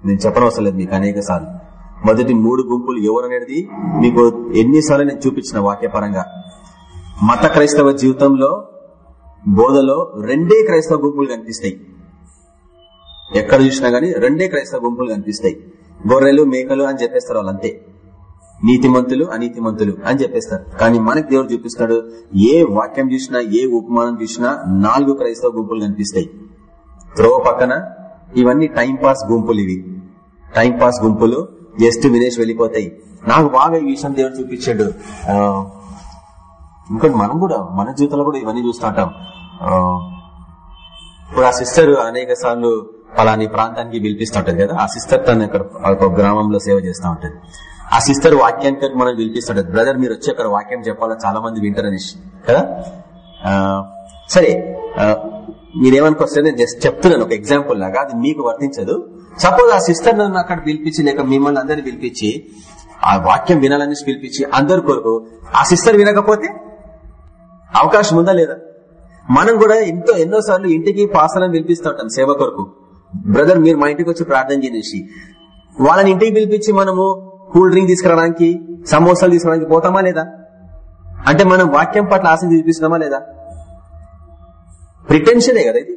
నేను చెప్పనవసరం లేదు మీకు అనేక సార్లు. మొదటి మూడు గుంపులు ఎవరు అనేది మీకు ఎన్నిసార్లు నేను చూపించిన వాక్యపరంగా. మత క్రైస్తవ జీవితంలో బోధలో రెండే క్రైస్తవ గుంపులు కనిపిస్తాయి. ఎక్కడ చూసినా గానీ రెండే క్రైస్తవ గుంపులు కనిపిస్తాయి. గొర్రెలు మేకలు అని చెప్పేస్తారు వాళ్ళంతే. నీతిమంతులు అనీతిమంతులు అని చెప్పేస్తారు. కానీ మనకి దేవుడు చూపిస్తున్నాడు ఏ వాక్యం చూసినా ఏ ఉపమానం చూసినా నాలుగు క్రైస్తవ గుంపులు కనిపిస్తాయి. త్రోవ పక్కన ఇవన్నీ టైం పాస్ గుంపులు ఇవి. టైం పాస్ గుంపులు జస్ట్ వినేసి వెళ్ళిపోతాయి. నాకు బాగా ఈ విషయం దేవుడు చూపించాడు. ఇంకోటి మనం కూడా మన జీవితంలో కూడా ఇవన్నీ చూస్తుంటాం ఇప్పుడు ఆ సిస్టర్ అనేక సార్లు పలాని ప్రాంతానికి పిలిపిస్తుంటది కదా? ఆ సిస్టర్ తను ఇక్కడ ఒక గ్రామంలో సేవ చేస్తూ ఉంటది. ఆ సిస్టర్ వాక్యానికి మనం పిలిపిస్తుంటది బ్రదర్ మీరు వచ్చి అక్కడ వాక్యం చెప్పాలా? చాలా మంది వింటారనేసి కదా? సరే. ఆ, మీరేమనుకొస్తే నేను జస్ట్ చెప్తున్నాను ఒక ఎగ్జాంపుల్ లాగా. అది మీకు వర్తించదు. సపోజ్ ఆ సిస్టర్ నన్ను అక్కడ పిలిపించి లేక మిమ్మల్ని అందరిని పిలిపించి ఆ వాక్యం వినాలని పిలిపించి అందరి కొరకు ఆ సిస్టర్ వినకపోతే అవకాశం ఉందా లేదా? మనం కూడా ఎంతో ఎన్నో సార్లు ఇంటికి పాసాలను పిలిపిస్తూ ఉంటాం సేవ కొరకు. బ్రదర్ మీరు మా ఇంటికి వచ్చి ప్రార్థన చేసి వాళ్ళని ఇంటికి పిలిపించి మనము కూల్ డ్రింక్ తీసుకురావడానికి సమోసాలు తీసుకురావడానికి పోతామా లేదా? అంటే మనం వాక్యం పట్ల ఆసక్తి చూపిస్తున్నామా లేదా? ప్రిటెన్షనే కదా ఇది?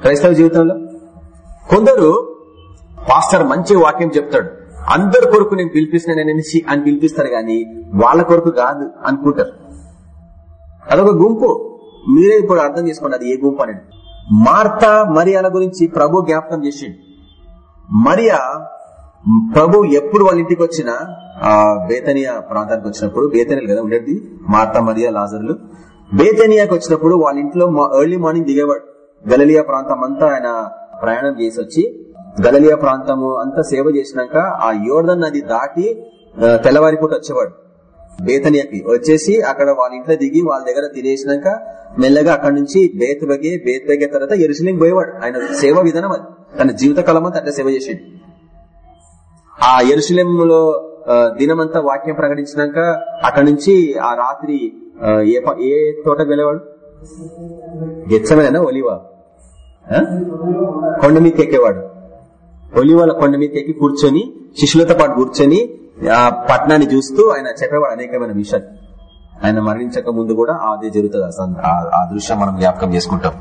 క్రైస్తవ జీవితంలో. కొందరు పాస్టర్ మంచి వాక్యం చెప్తాడు. అందరి కొరకు నేను పిలిపిస్తున్నాననేసి అని పిలిపిస్తారు గాని వాళ్ళ కొరకు కాదు అనుకుంటారు. అదొక గుంపు. మీరే ఇప్పుడు అర్థం చేసుకోండి అది ఏ గుంపు అనేది. మార్తా మరియాల గురించి ప్రభు జ్ఞాపకం చేసిండు. మరియా ప్రభు ఎప్పుడు వాళ్ళ ఇంటికి వచ్చినా ఆ బేతనియా ప్రాంతానికి వచ్చినప్పుడు బేతనియలు కదా ఉండేది? మార్తా మరియా లాజర్లు. బేతనియాకి వచ్చినప్పుడు వాళ్ళ ఇంట్లో ఎర్లీ మార్నింగ్ దిగేవాడు. గలలియా ప్రాంతం అంతా ఆయన ప్రయాణం చేసి వచ్చి గలలియా ప్రాంతము అంతా సేవ చేసినాక ఆ యోర్ధన్ నది దాటి తెల్లవారిపూట వచ్చేవాడు. బేతనియాకి వచ్చేసి అక్కడ వాళ్ళ ఇంట్లో దిగి వాళ్ళ దగ్గర తినేసినాక మెల్లగా అక్కడ నుంచి బేత్ బగే తర్వాత ఎరుసలింగ్ పోయేవాడు. ఆయన సేవ విధానం అది. తన జీవిత కాలం అంతా అట్లా సేవ చేసేది ఆ ఎరుసలేంలో దినమంతా వాక్యం ప్రకటించినాక అక్కడ నుంచి ఆ రాత్రి ఏ ఏ తోటకు వెళ్ళేవాడు? గెచ్చమైన ఒలివా? ఆ? కొండ మీదకి ఎక్కేవాడు. ఒలివాల కొండ మీదకి ఎక్కి కూర్చొని శిష్యులతో పాటు కూర్చొని ఆ పట్టణాన్ని చూస్తూ ఆయన చెప్పేవాడు అనేకమైన విషయాలు. ఆయన మరణించక ముందు కూడా అదే జరుగుతుంది ఆ దృశ్యం మనం జ్ఞాపకం చేసుకుంటాం.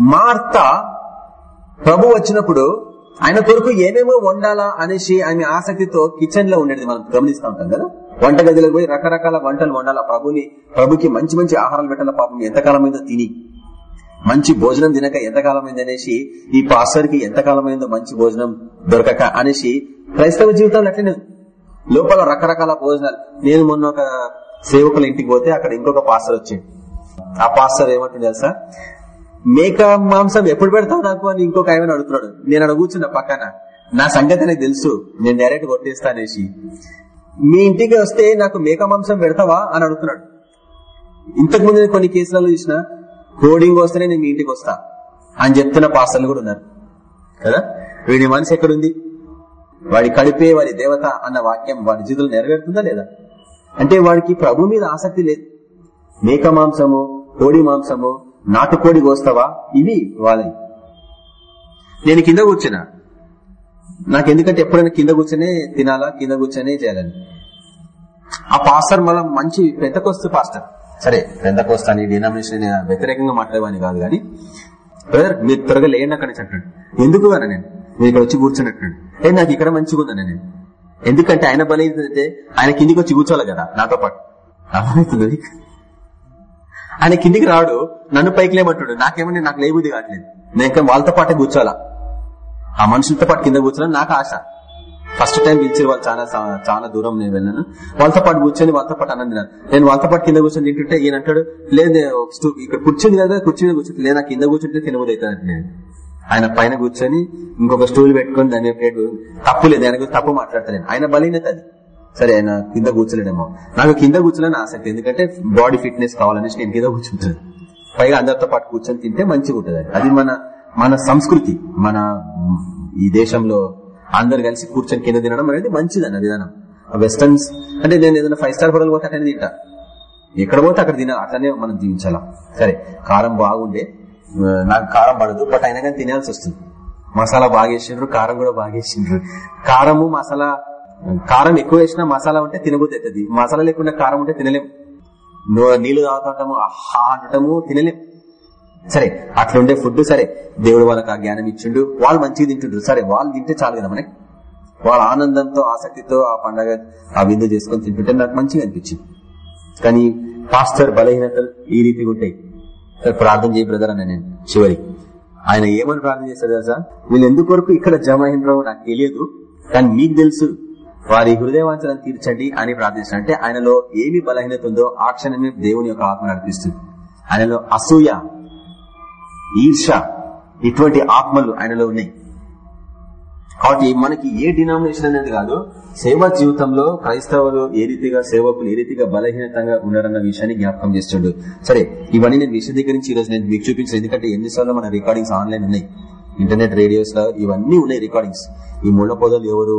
మార్త ప్రభు వచ్చినప్పుడు ఆయన కొరకు ఏమేమో వండాలా అనేసి ఆమె ఆసక్తితో కిచెన్లో ఉండేది మనం గమనిస్తూ ఉంటాం కదా? వంట గదిలోకి పోయి రకరకాల వంటలు వండాలా ప్రభుని ప్రభుకి మంచి మంచి ఆహారాలు పెట్టాల పాపం ఎంతకాలమైందో తిని. మంచి భోజనం తినక ఎంతకాలమైంది అనేసి ఈ పాస్టర్కి ఎంతకాలమైందో మంచి భోజనం దొరకక అనేసి క్రైస్తవ జీవితాలు అట్లనే లోపల రకరకాల భోజనాలు. నేను మొన్న ఒక సేవకుల ఇంటికి పోతే అక్కడ ఇంకొక పాస్టర్ వచ్చింది ఆ పాస్టర్ ఏమంటుంది తెలుసా? మేక మాంసం ఎప్పుడు పెడతావు నాకు అని ఇంకొక ఆయన అడుగుతున్నాడు. నేను అక్కడ కూర్చున్నా పక్కన. నా సంగతి నాకు తెలుసు. నేను డైరెక్ట్ కొట్టేస్తా అనేసి. మీ ఇంటికి వస్తే నాకు మేక మాంసం పెడతావా అని అడుగుతున్నాడు. ఇంతకు ముందు కొన్ని కేసులలో చూసిన కోడింగ్ వస్తేనే నేను మీ ఇంటికి వస్తా అని చెప్తున్న పాస్టర్లు కూడా ఉన్నారు. కదా? వీడి మనసు ఎక్కడుంది? వాడి కడిపే వాడి దేవత అన్న వాక్యం వాడి జీవితంలో నెరవేరుతుందా లేదా? అంటే వాడికి ప్రభు మీద ఆసక్తి లేదు. మేక మాంసము కోడి మాంసము నాటుకోడి కోస్తావా? ఇవి వాళ్ళవి. నేను కింద కూర్చున్నా. నాకు ఎందుకంటే ఎప్పుడైనా కింద కూర్చొనే తినాలా? కింద కూర్చొనే చేయాలని. ఆ పాస్టర్ మళ్ళీ మంచి పెద్దకొస్తు పాస్టర్. సరే పెద్దకొస్తా అని డినామినేషన్ వ్యతిరేకంగా మాట్లాడేవాని కాదు కానీ బ్రదర్ మీరు త్వరగా లేండి అక్కడ అంటున్నాడు. ఎందుకు అని నేను? మీరు ఇక్కడ వచ్చి కూర్చున్నట్టు ఏ నాకు ఇక్కడ మంచిగా ఉందని నేను. ఎందుకంటే ఆయన బలైతే ఆయన కిందికి వచ్చి కూర్చోవాలి కదా నాతో పాటు. అర్థమవుతుంది ఆయన కిందికి రాడు నన్ను పైకి లేమంటాడు. నాకేమని నాకు లేబుద్ది కావట్లేదు. నేను ఇంకా వాళ్ళతో పాటే కూర్చోాలా ఆ మనుషులతో పాటు కింద కూర్చోాలని నాకు ఆశ. ఫస్ట్ టైం పిలిచి వాళ్ళు చాలా చాలా దూరం నేను వెళ్ళాను వాళ్ళతో పాటు కూర్చొని వాళ్ళతో పాటు అన్నం నేను వాళ్ళతో పాటు కింద కూర్చొని తింటుంటే ఈయన అంటాడు లేదు ఇక్కడ కూర్చుంది కదా కూర్చుని మీద కూర్చుంటే లేదా కింద కూర్చుంటే తినబోదు అవుతుంది నేను ఆయన పైన కూర్చొని ఇంకొక స్టూల్ పెట్టుకొని దాని తప్పు లేదు ఆయన తప్పు మాట్లాడతాను ఆయన బలీనత అది సరే ఆయన కింద కూర్చోలేడేమో నాకు కింద కూర్చోలేని ఆసక్తి ఎందుకంటే బాడీ ఫిట్నెస్ కావాలనేసి నేను కింద కూర్చుంటాను పైగా అందరితో పాటు కూర్చొని తింటే మంచిగా ఉంటుంది అది మన మన సంస్కృతి మన ఈ దేశంలో అందరు కలిసి కూర్చొని కింద తినడం అనేది మంచిది అన్న విధానం వెస్టర్న్స్ అంటే నేను ఏదైనా ఫైవ్ స్టార్ హోటల్ పోతే అట్లనే తింటా. ఎక్కడ పోతే అక్కడ తినాలి అట్లనే మనం జీవించాలా? సరే కారం బాగుండే నాకు కారం పడదు బట్ అయినా కానీ తినాల్సి వస్తుంది. మసాలా బాగా వేసిండ్రు కారం కూడా బాగా వేసిండ్రు కారము మసాలా కారం ఎక్కువ వేసినా మసాలా ఉంటే తినబోతుంది అవుతుంది. మసాలా లేకుండా కారం ఉంటే తినలేము నీళ్ళు తాగుతుంటాము ఆహా అంటము తినలేం. సరే అట్లుండే ఫుడ్ సరే దేవుడు వాళ్ళకి ఆ జ్ఞానం ఇచ్చిండు వాళ్ళు మంచిగా తింటుండ్రు. సరే వాళ్ళు తింటే చాలు కదా మనకి? వాళ్ళ ఆనందంతో ఆసక్తితో ఆ పండగ ఆ విందు చేసుకొని తింటుంటే నాకు మంచిగా అనిపించింది. కానీ పాస్టర్ బలహీనతలు ఈ రీతిగా ఉంటాయి. సరే, ప్రార్థన చేయ బ్రదర్ అన్న నేను చివరి. ఆయన ఏమని ప్రార్థన చేస్తారు కదా సార్ వీళ్ళు ఎందుకు వరకు ఇక్కడ జమ అయినరో నాకు తెలియదు కానీ మీకు తెలుసు. వారి హృదయవాంఛలను తీర్చండి అని ప్రార్థించాడు అంటే ఆయనలో ఏమి బలహీనత ఉందో ఆ క్షణమే దేవుని యొక్క ఆత్మ నడిపిస్తుంది. ఆయనలో అసూయ ఈర్ష ఇటువంటి ఆత్మలు ఆయనలో ఉన్నాయి. కాబట్టి మనకి ఏ డినామినేషన్ అనేది కాదు సేవా జీవితంలో క్రైస్తవులు ఏ రీతిగా సేవకులు ఏ రీతిగా బలహీనతంగా ఉన్నారన్న విషయాన్ని జ్ఞాపకం చేస్తుండు. సరే ఇవన్నీ నేను విశదీకరించి ఈ రోజు నేను మీకు చూపించాను ఎందుకంటే ఎన్నిసార్లు మన రికార్డింగ్స్ ఆన్లైన్ ఉన్నాయి. ఇంటర్నెట్ రేడియోస్లో ఇవన్నీ ఉన్నాయి రికార్డింగ్స్. ఈ ముళ్ళ పొదలు ఎవరు?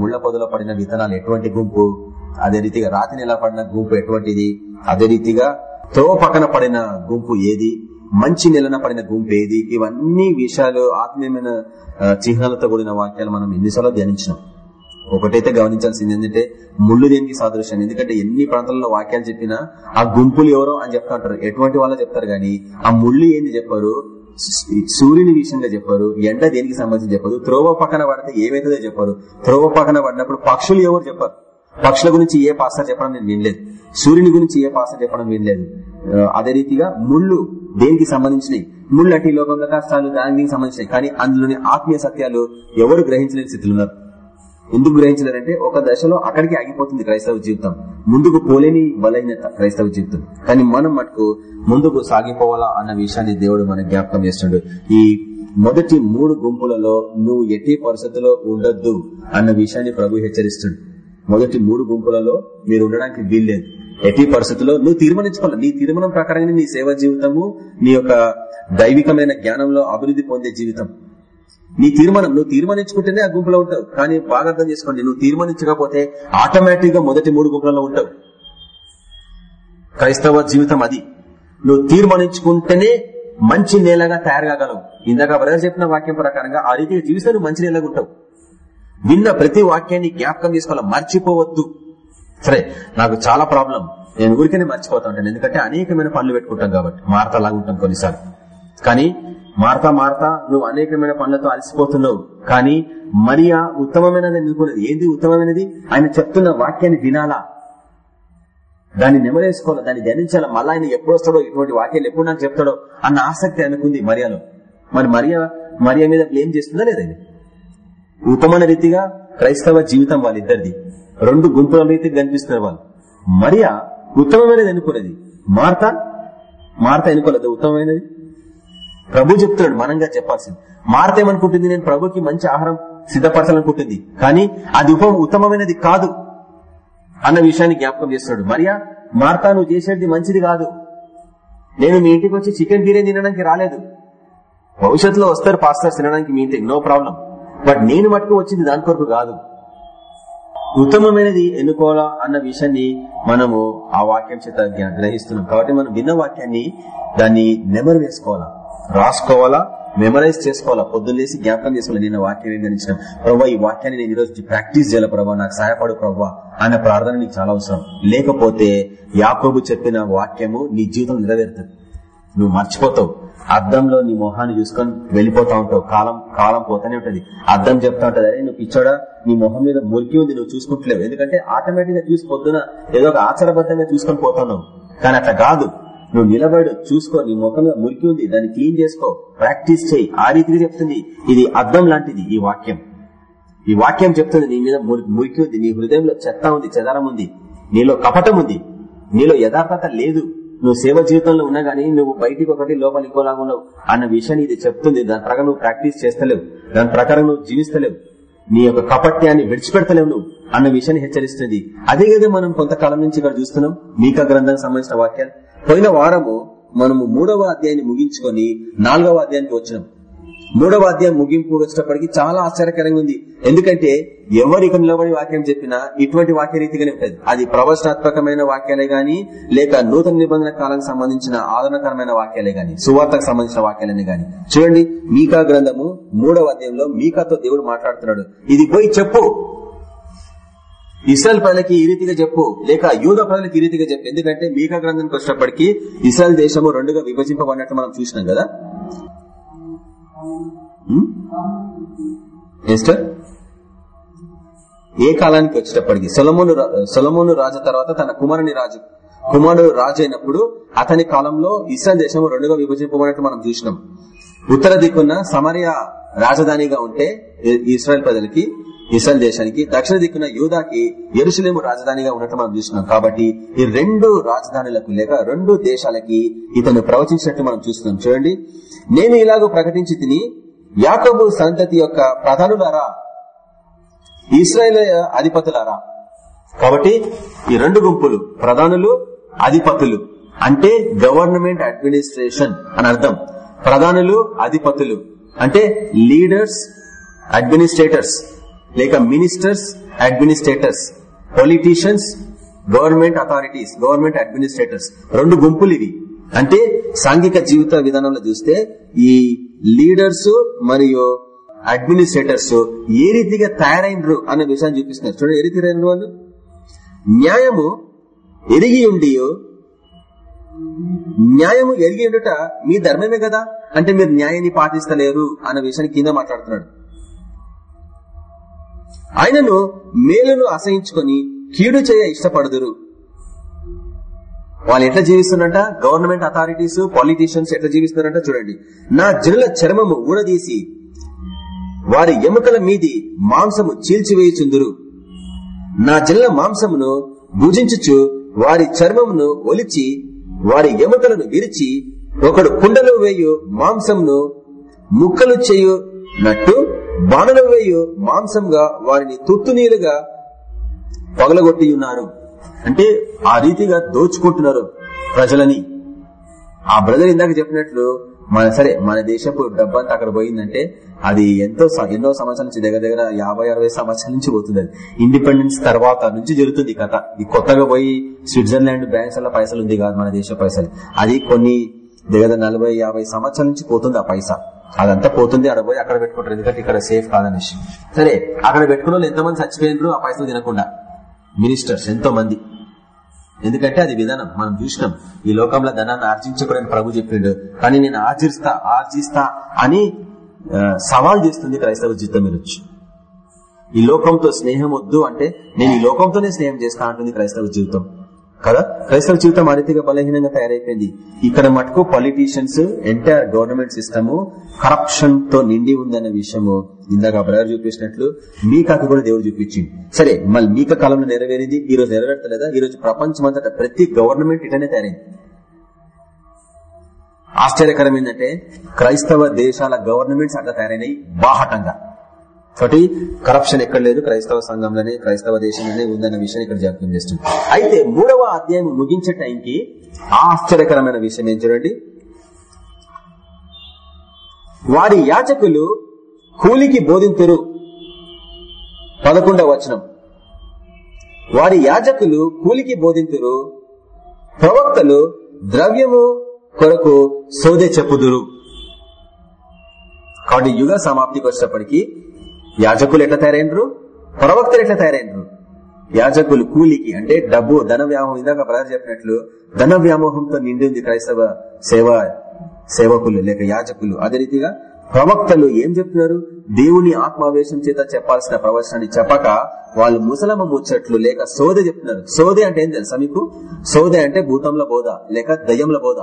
ముళ్ళ పొదలో పడిన విత్తనాలు ఎటువంటి గుంపు? అదే రీతిగా రాతి నెల పడిన గుంపు ఎటువంటిది? అదే రీతిగా తో పక్కన పడిన గుంపు ఏది? మంచి నెలన పడిన గుంపు ఏది ఇవన్నీ విషయాలు ఆత్మీయమైన చిహ్నాలతో కూడిన వాక్యాలు మనం ఎన్నిసార్లు ధ్యానించినాం. ఒకటైతే గమనించాల్సింది ఏంటంటే ముళ్ళు దేనికి సాదృశ్యం? ఎందుకంటే ఎన్ని ప్రాంతాలలో వాక్యాలు చెప్పినా ఆ గుంపులు ఎవరో అని చెప్తా ఉంటారు. ఎటువంటి వాళ్ళు చెప్తారు గానీ ఆ ముళ్ళు ఏంది చెప్పారు? సూర్యుని విషయంగా చెప్పారు ఎండ దేనికి సంబంధించి చెప్పారు? త్రోవ పక్కన పడితే ఏమైతుందో చెప్పారు. త్రోవ పక్కన పడినప్పుడు పక్షులు ఎవరు చెప్పారు? పక్షుల గురించి ఏ పాస్టర్ చెప్పడం నేను వినలేదు. సూర్యుని గురించి ఏ పాస్టర్ చెప్పడం వినలేదు. అదే రీతిగా ముళ్ళు దేనికి సంబంధించినవి? ముళ్ళు అంటే లోకంలో కష్టాలు దానికి సంబంధించినవి. కానీ అందులోని ఆత్మీయ సత్యాలు ఎవరు గ్రహించలేని స్థితిలో ఉన్నారు. ఎందుకు గ్రహించలేరంటే ఒక దశలో అక్కడికి ఆగిపోతుంది క్రైస్తవ జీవితం. ముందుకు పోలేని బలైన క్రైస్తవ జీవితం. కానీ మనం మటుకు ముందుకు సాగిపోవాలా అన్న విషయాన్ని దేవుడు మనకు జ్ఞాపకం చేస్తుండు. ఈ మొదటి మూడు గుంపులలో నువ్వు ఎట్టి పరిస్థితుల్లో ఉండొద్దు అన్న విషయాన్ని ప్రభు హెచ్చరిస్తుండు. మొదటి మూడు గుంపులలో మీరు ఉండడానికి వీల్లేదు. ఎట్టి పరిస్థితుల్లో నువ్వు తీర్మానించుకోవాలి. నీ తీర్మానం ప్రకారంగా నీ సేవ జీవితము నీ యొక్క దైవికమైన జ్ఞానంలో అభివృద్ధి పొందే జీవితం. నీ తీర్మానం నువ్వు తీర్మానించుకుంటేనే ఆ గుంపులో ఉంటావు. కానీ బాగా అర్థం చేసుకోండి నువ్వు తీర్మానించకపోతే ఆటోమేటిక్గా మొదటి మూడు గుంపులలో ఉంటావు. క్రైస్తవ జీవితం అది. నువ్వు తీర్మానించుకుంటేనే మంచి నేలగా తయారు కాగలవు ఇందాక బ్రదర్ చెప్పిన వాక్యం ప్రకారంగా ఆ రీతిగా జీవిస్తే నువ్వు మంచి నేలగా ఉంటావు. విన్న ప్రతి వాక్యాన్ని జ్ఞాపకం చేసుకోవాలి? మర్చిపోవద్దు. సరే నాకు చాలా ప్రాబ్లం. నేను ఊరికనే మర్చిపోతా ఉంటాను. ఎందుకంటే అనేకమైన పనులు పెట్టుకుంటాం కాబట్టి. మారతా లాగా ఉంటాం కొన్నిసార్లు. కానీ మారతా మారతా నువ్వు అనేకమైన పనులతో అలసిపోతున్నావు. కానీ మరియా ఉత్తమమైనది ఎందుకున్నది ఏంది ఉత్తమమైనది? ఆయన చెప్తున్న వాక్యాన్ని వినాలా? దాన్ని నిమరేసుకోవాలా? దాన్ని ధ్యానించాలా? మళ్ళీ ఆయన ఎప్పుడు వస్తాడో? ఇటువంటి వాక్యాలు ఎప్పుడు నాకు చెప్తాడో? అన్న ఆసక్తి అనుకుంది మరియాలో. మరి మరియా మరియా మీద బ్లేమ్ చేస్తుందా లేదండి ఉపమాన ఉత్తమైన రీతిగా క్రైస్తవ జీవితం వాళ్ళిద్దరిది. రెండు గుంపుల రీతికి కనిపిస్తున్నారు వాళ్ళు. మరియా ఉత్తమమైనది అనుకున్నది. మార్త? మార్త అనుకోలేదు ఉత్తమమైనది? ప్రభు చెప్తున్నాడు మనంగా చెప్పాల్సింది. మార్త ఏమనుకుంటుంది? నేను ప్రభుకి మంచి ఆహారం సిద్ధపరచాలనుకుంటుంది. కానీ అది ఉప ఉత్తమమైనది కాదు అన్న విషయాన్ని జ్ఞాపకం చేస్తున్నాడు. మరియా మార్తా నువ్వు చేసేది మంచిది కాదు. నేను మీ ఇంటికి వచ్చి చికెన్ బిర్యానీ తినడానికి రాలేదు. భవిష్యత్తులో వస్తారు పాస్టర్స్ తినడానికి మీ ఇంటికి. No problem. బట్ నేను మటుకు వచ్చింది దాని కొరకు కాదు. ఉత్తమమైనది ఎన్నుకోవాలా అన్న విషయాన్ని మనము ఆ వాక్యం చేత గ్రహిస్తున్నాం. కాబట్టి మనం విన్న వాక్యాన్ని దాన్ని నెమరు వేసుకోవాలా? రాసుకోవాలా? మెమరైజ్ చేసుకోవాలా? పొద్దున్నేసి జ్ఞాపకం చేసుకోవాలి? నేను వాక్యం ఏం ప్రభావ ఈ వాక్యాన్ని నేను ఈరోజు ప్రాక్టీస్ చేయాలి ప్రభావ నాకు సహాయపడు ప్రభావ అన్న ప్రార్థన నీకు చాలా అవసరం. లేకపోతే యాకోబు చెప్పిన వాక్యము నీ జీవితం నెరవేరుతుంది. నువ్వు మర్చిపోతావు. అద్దంలో నీ మొహాన్ని చూసుకొని వెళ్ళిపోతా ఉంటావు. కాలం కాలం పోతానే ఉంటది. అద్దం చెప్తా ఉంటది. అరే నువ్వు పిచ్చోడా? నీ మొహం మీద మురికి ఉంది నువ్వు చూసుకుంటలేవు. ఎందుకంటే ఆటోమేటిక్గా చూసి పొద్దున ఏదో ఒక ఆచారబద్ధంగా చూసుకొని పోతున్నావు కానీ అట్లా కాదు. నువ్వు నిలబడు చూసుకో నీ ముఖం మురికి ఉంది దాన్ని క్లీన్ చేసుకో ప్రాక్టీస్ చేయి. ఆ రీతిగా చెప్తుంది. ఇది అద్దం లాంటిది ఈ వాక్యం. ఈ వాక్యం చెప్తుంది నీ మీద మురికి ఉంది నీ హృదయంలో చెత్త ఉంది చెదారం ఉంది నీలో కపటం ఉంది నీలో యథార్థత లేదు. నువ్వు సేవ జీవితంలో ఉన్నా గానీ నువ్వు బయటికి ఒకటి లోపల ఇంకోలాగా ఉన్నావు అన్న విషయాన్ని ఇది చెప్తుంది. దాని ప్రకారం నువ్వు ప్రాక్టీస్ చేస్తలేవు. దాని ప్రకారం నువ్వు జీవిస్తలేవు. నీ యొక్క కపట్యాన్ని విడిచిపెడతలేవు నువ్వు అన్న విషయాన్ని హెచ్చరిస్తుంది. అదే కదా మనం కొంతకాలం నుంచి ఇక్కడ చూస్తున్నాం. మీకా గ్రంథానికి సంబంధించిన వాక్యాలు. పోయిన వారము మనము మూడవ అధ్యాయాన్ని ముగించుకొని నాలుగవ అధ్యాయానికి వచ్చినాం. మూడవ అధ్యాయం ముగింపు వచ్చేటప్పటికి చాలా ఆశ్చర్యకరంగా ఉంది. ఎందుకంటే ఎవరు ఇక నిలబడి వాక్యం చెప్పినా ఇటువంటి వాక్య రీతిగానే ఉంటుంది అది ప్రవచనాత్మకమైన వాక్యాలే గాని లేక నూతన నిబంధన కాలానికి సంబంధించిన ఆదరణకరమైన వాక్యాలే గాని సువార్తకు సంబంధించిన వాక్యాలనే గాని. చూడండి మీకా గ్రంథము మూడవ అధ్యాయంలో మీకాతో దేవుడు మాట్లాడుతున్నాడు. ఇది పోయి చెప్పు. ఇస్రాయల్ ప్రజలకి ఈ రీతిగా చెప్పు లేక యూద ప్రజలకి ఈ రీతిగా చెప్పు. ఎందుకంటే మీకా గ్రంథానికి వచ్చినప్పటికీ ఇస్రాయల్ దేశము రెండుగా విభజింపబడినట్టు మనం చూసినాం కదా. Hmm? ఎస్టర్ ఏ కాలానికి వచ్చేటప్పటికి? సొలమోను సొలమోను రాజు తర్వాత తన కుమారుని రాజు. కుమారుడు రాజు అయినప్పుడు అతని కాలంలో ఇస్రాయల్ దేశం రెండుగా విభజింపబడినట్టు మనం చూసినాం. ఉత్తర దిక్కున సమరియా రాజధానిగా ఉంటే ఇస్రాయల్ ప్రజలకి ఇస్రాయల్ దేశానికి దక్షిణ దిక్కున యూదాకి ఎరుసలేము రాజధానిగా ఉండటం మనం చూస్తున్నాం. కాబట్టి ఈ రెండు రాజధానులకు లేక రెండు దేశాలకి ఇతను ప్రవచించినట్టు మనం చూస్తున్నాం. చూడండి. నేను ఇలాగో ప్రకటించి తిని యాకబు సంతతి యొక్క ప్రధానులారా ఇస్రాయేల్ అధిపతులారా. కాబట్టి ఈ రెండు గుంపులు ప్రధానులు అధిపతులు అంటే గవర్నమెంట్ అడ్మినిస్ట్రేషన్ అని అర్థం. ప్రధానులు అధిపతులు అంటే లీడర్స్ అడ్మినిస్ట్రేటర్స్. లేక ministers administrators politicians government authorities government administrators రెండు గుంపులు ఇవి. అంటే సాంఘిక జీవిత విధానంలో చూస్తే ఈ లీడర్స్ మరియు అడ్మినిస్ట్రేటర్స్ ఏ రీతిగా తయారైనరు అన్న విషయాన్ని చూపిస్తున్నారు. చూడండి ఏ రీతి వాళ్ళు? న్యాయము ఎరిగి ఉండి న్యాయము ఎరిగి ఉండుట మీ ధర్మమే కదా? అంటే మీరు న్యాయాన్ని పాటిస్తలేరు అన్న విషయాన్ని కింద మాట్లాడుతున్నాడు. ఆయనను మేలును అసహించుకొని కీడు చేయ ఇష్టపడదురు. వాళ్ళు ఎట్లా జీవిస్తున్నారంట? గవర్నమెంట్ అథారిటీస్ పాలిటీషియన్స్ ఎట్లా జీవిస్తున్నారంట చూడండి. నా జనుల చర్మము ఊడదీసి వారి ఎముకల మీది మాంసము చీల్చివేయుచుందురు. నా జనుల మాంసమును భుజించుచు వారి చర్మమును ఒలిచి వారి ఎముకలను విరిచి ఒకడు కుండలో వేయు మాంసమును ముక్కలు చేయు నట్టు బాణలు వేయు మాంసంగా వారిని తుత్తునీలుగా పగలగొట్టి ఉన్నారు. అంటే ఆ రీతిగా దోచుకుంటున్నారు ప్రజలని. ఆ బ్రదర్ ఇందాక చెప్పినట్లు మన సరే మన దేశపు డబ్బంతా అక్కడ పోయిందంటే అది ఎంతో ఎన్నో సంవత్సరాల నుంచి దగ్గర దగ్గర యాభై అరవై సంవత్సరాల నుంచి పోతుంది అది ఇండిపెండెన్స్ తర్వాత నుంచి జరుగుతుంది కథ. ఇది కొత్తగా పోయి స్విట్జర్లాండ్ బ్యాంక్స్లో పైసలు ఉంది కాదు మన దేశ పైసలు. అది కొన్ని దగ్గర నలభై యాభై సంవత్సరాల నుంచి పోతుంది ఆ పైసా. అదంతా పోతుంది అక్కడ పోయి అక్కడ పెట్టుకుంటారు. ఎందుకంటే ఇక్కడ సేఫ్ కాదనేసి సరే అక్కడ పెట్టుకున్న వాళ్ళు ఎంతమంది చచ్చిపోయినారు ఆ పైసలు తినకుండా. మినిస్టర్స్ ఎంతో మంది ఎందుకంటే అది విధానం. మనం చూసినాం. ఈ లోకంలో ధనాన్ని ఆర్జించకూడని ప్రభు చెప్పిండు. కానీ నేను ఆర్జిస్తా ఆర్జిస్తా అని సవాల్ చేస్తుంది క్రైస్తవ జీవితం మీరు వచ్చి ఈ లోకంతో స్నేహం వద్దు అంటే నేను ఈ లోకంతోనే స్నేహం చేస్తా అంటుంది క్రైస్తవ జీవితం. కదా? క్రైస్తవ జీవితం ఆ బలహీనంగా తయారైపోయింది. ఇక్కడ మటుకు పొలిటీషియన్స్ ఎంటైర్ గవర్నమెంట్ సిస్టమ్ కరప్షన్తో నిండి ఉందన్న విషయము ఇందాక బ్రదర్ చూపించినట్లు మీకాకి కూడా దేవుడు చూపించింది సరే మళ్ళీ మీక కాలంలో నెరవేరింది ఈ రోజు నెరవేర్తలేదా ఈ రోజు ప్రపంచం అంతటా ప్రతి గవర్నమెంట్ ఇటనే తయారైంది. ఆశ్చర్యకరం ఏంటంటే క్రైస్తవ దేశాల గవర్నమెంట్స్ అట్లా తయారైనాయి బాహటంగా. కాబట్టి కరప్షన్ ఎక్కడ లేదు క్రైస్తవ సంఘంలోనే క్రైస్తవ దేశంలోనే ఉందన్న విషయాన్ని ఇక్కడ జ్ఞాపకం చేస్తుంది. అయితే మూడవ అధ్యాయం ముగించే టైంకి ఆశ్చర్యకరమైన విషయం ఏం చూడండి? వారి యాచకులు కూలికి బోధింతురు. పదకొండవ వచనం. వారి యాజకులు కూలికి బోధింతురు. ప్రవక్తలు ద్రవ్యము కొరకు సోదే చెప్పుదురు. కాబట్టి యుగ సమాప్తికి వచ్చినప్పటికీ యాజకులు ఎట్లా తయారైనరు? ప్రవక్తలు ఎట్లా తయారైనరు? యాజకులు కూలికి అంటే డబ్బు ధన వ్యామోహం ఇందాక బ్రదర్ చెప్పినట్లు ధన వ్యామోహంతో నిండి ఉంది క్రైస్తవ సేవ సేవకులు లేక యాజకులు. అదే రీతిగా ప్రవక్తలు ఏం చెప్తున్నారు? దేవుని ఆత్మావేశం చేత చెప్పాల్సిన ప్రవచనాన్ని చెప్పక వాళ్ళు ముసలమ్మ ముచ్చట్లు లేక సోదె చెప్తున్నారు. సోదె అంటే ఏం తెలుసా మీకు? సోదె అంటే భూతంల బోధ లేక దయ్యంల బోధ.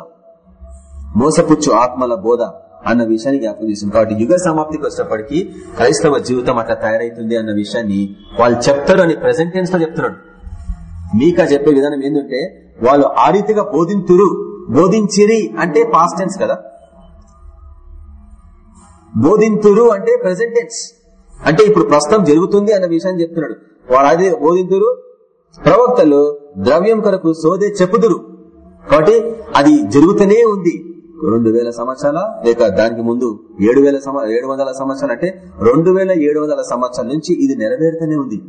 మోసపుచ్చు ఆత్మల బోధ. అన్న విషయాన్ని జ్ఞాపకం చేసింది. కాబట్టి యుగ సమాప్తికి వచ్చేటప్పటికి క్రైస్తవ జీవితం అట్లా తయారైతుంది అన్న విషయాన్ని వాళ్ళు చెప్తారు అని ప్రెసెంట్ టెన్స్లో చెప్తున్నాడు. మీకా చెప్పే విధానం ఏంటంటే వాళ్ళు ఆ రీతిగా బోధింతురు బోధించిరి అంటే పాస్ట్ టెన్స్ కదా. బోధింతురు అంటే ప్రెసెంట్ టెన్స్ అంటే ఇప్పుడు ప్రస్తుతం జరుగుతుంది అన్న విషయాన్ని చెప్తున్నాడు. వాడు అదే బోధింతురు ప్రవక్తలు ద్రవ్యం కొరకు సోదే చెప్పుదురు. కాబట్టి అది జరుగుతూనే ఉంది. రెండు వేల సంవత్సరాల? లేక దానికి ముందు ఏడు వేల ఏడు వందల సంవత్సరాలు అంటే రెండు వేల ఏడు వందల సంవత్సరాల నుంచి ఇది నెరవేరుతూనే ఉంది.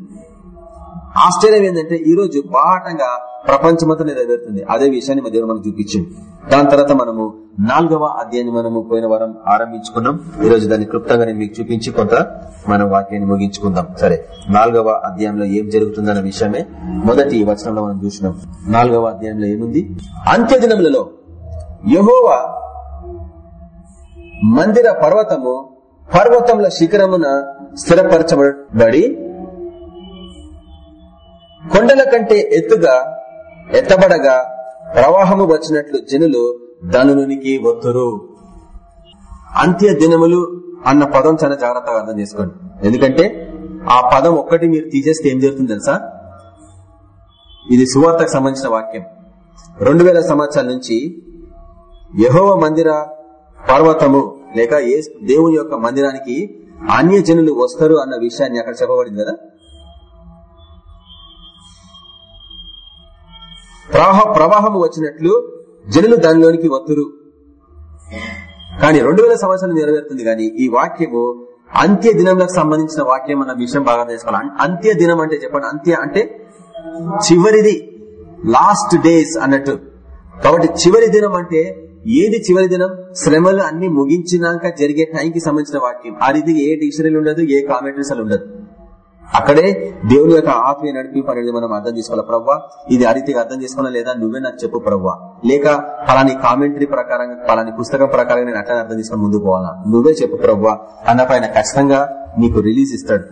ఆశ్చర్యం ఏంటంటే ఈ రోజు బాటంగా ప్రపంచమంతా నెరవేరుతుంది. అదే విషయాన్ని మా దేవుడు మనకు చూపించింది దాని తర్వాత మనము నాలుగవ అధ్యాయాన్ని మనము పోయిన వారం ఆరంభించుకున్నాం. ఈ రోజు దాన్ని క్లుప్తంగా నేను మీకు చూపించి కొంత మన వాక్యాన్ని ముగించుకుందాం. సరే నాలుగవ అధ్యాయంలో ఏం జరుగుతుందన్న విషయమే మొదటి వచనంలో మనం చూసినాం. నాలుగవ అధ్యాయంలో ఏముంది? అంత్యదినములలో యహోవా మందిర పర్వతము పర్వతముల శిఖరమున స్థిరపరచబడి కొండల కంటే ఎత్తుగా ఎత్తబడగా ప్రవాహము వచ్చినట్లు జనులు దానిలోనికి వద్దురు అంత్య దినములు అన్న పదం చాలా జాగ్రత్తగా అర్థం చేసుకోండి. ఎందుకంటే ఆ పదం ఒక్కటి మీరు తీసేస్తే ఏం జరుగుతుంది తెలుసా? ఇది సువార్తకు సంబంధించిన వాక్యం. రెండు వేల సంవత్సరాల నుంచి యహోవ మందిర పర్వతము లేక ఏ దేవుని యొక్క మందిరానికి అన్య జనులు వస్తారు అన్న విషయాన్ని అక్కడ చెప్పబడింది కదా? ప్రవాహ ప్రవాహము వచ్చినట్లు జనులు దానిలోనికి వత్తురు. కానీ రెండు వేల సంవత్సరాలు నెరవేరుతుంది కానీ ఈ వాక్యము అంత్య దినంలకు సంబంధించిన వాక్యం అన్న విషయం బాగా తెలుసుకోవాలి. అంత్య దినం అంటే చెప్పండి. అంత్య అంటే చివరిది లాస్ట్ డేస్ అన్నట్టు. కాబట్టి చివరి దినం అంటే ఏది చివరి దినం? శ్రమలు అన్ని ముగించినాక జరిగే టైంకి సంబంధించిన వాక్యం. ఆ రీతి ఏ డిక్షనరీలు ఉండదు ఏ కామెంటరీస్ ఉండదు. అక్కడే దేవుని యొక్క ఆత్మీయ నడిపింపు అనేది మనం అర్థం చేసుకోవాలి. ప్రవ్వా ఇది ఆ రీతిగా అర్థం చేసుకోవాలా లేదా నువ్వే నాకు చెప్పు ప్రవ్వా. లేక పలాని కామెంటరీ ప్రకారంగా పలాని పుస్తకం ప్రకారంగా నేను అట్లా అర్థం చేసుకుని ముందుకు పోవాలా? నువ్వే చెప్పు ప్రవ్వా. అన్నప్పుడు ఆయన ఖచ్చితంగా నీకు రిలీజ్ ఇస్తాడు.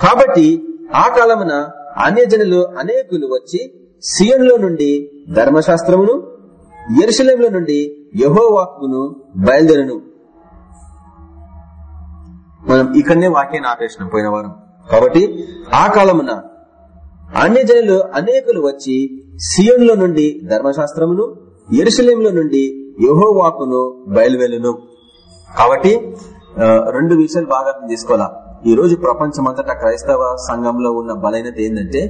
కాబట్టి ఆ కాలమున అన్యజనులు అనేకులు వచ్చి సియన్లో నుండి ధర్మశాస్త్రమును ఎరుశలేంలో నుండి యహోవాకును బయలుదేరను. మనం ఇక్కడనే వాక్యాన్ని ఆపేసినాం పోయిన వారం. కాబట్టి ఆ కాలమున అన్యజనులు అనేకులు వచ్చి సియోన్లో నుండి ధర్మశాస్త్రమును ఎరుశలేంలో నుండి యహోవాకును బయలువెళ్ళును కాబట్టి రెండు విషయాలు బాగా అర్థం చేసుకోవాలా? ఈ రోజు ప్రపంచమంతటా క్రైస్తవ సంఘంలో ఉన్న బలహీనత ఏంటంటే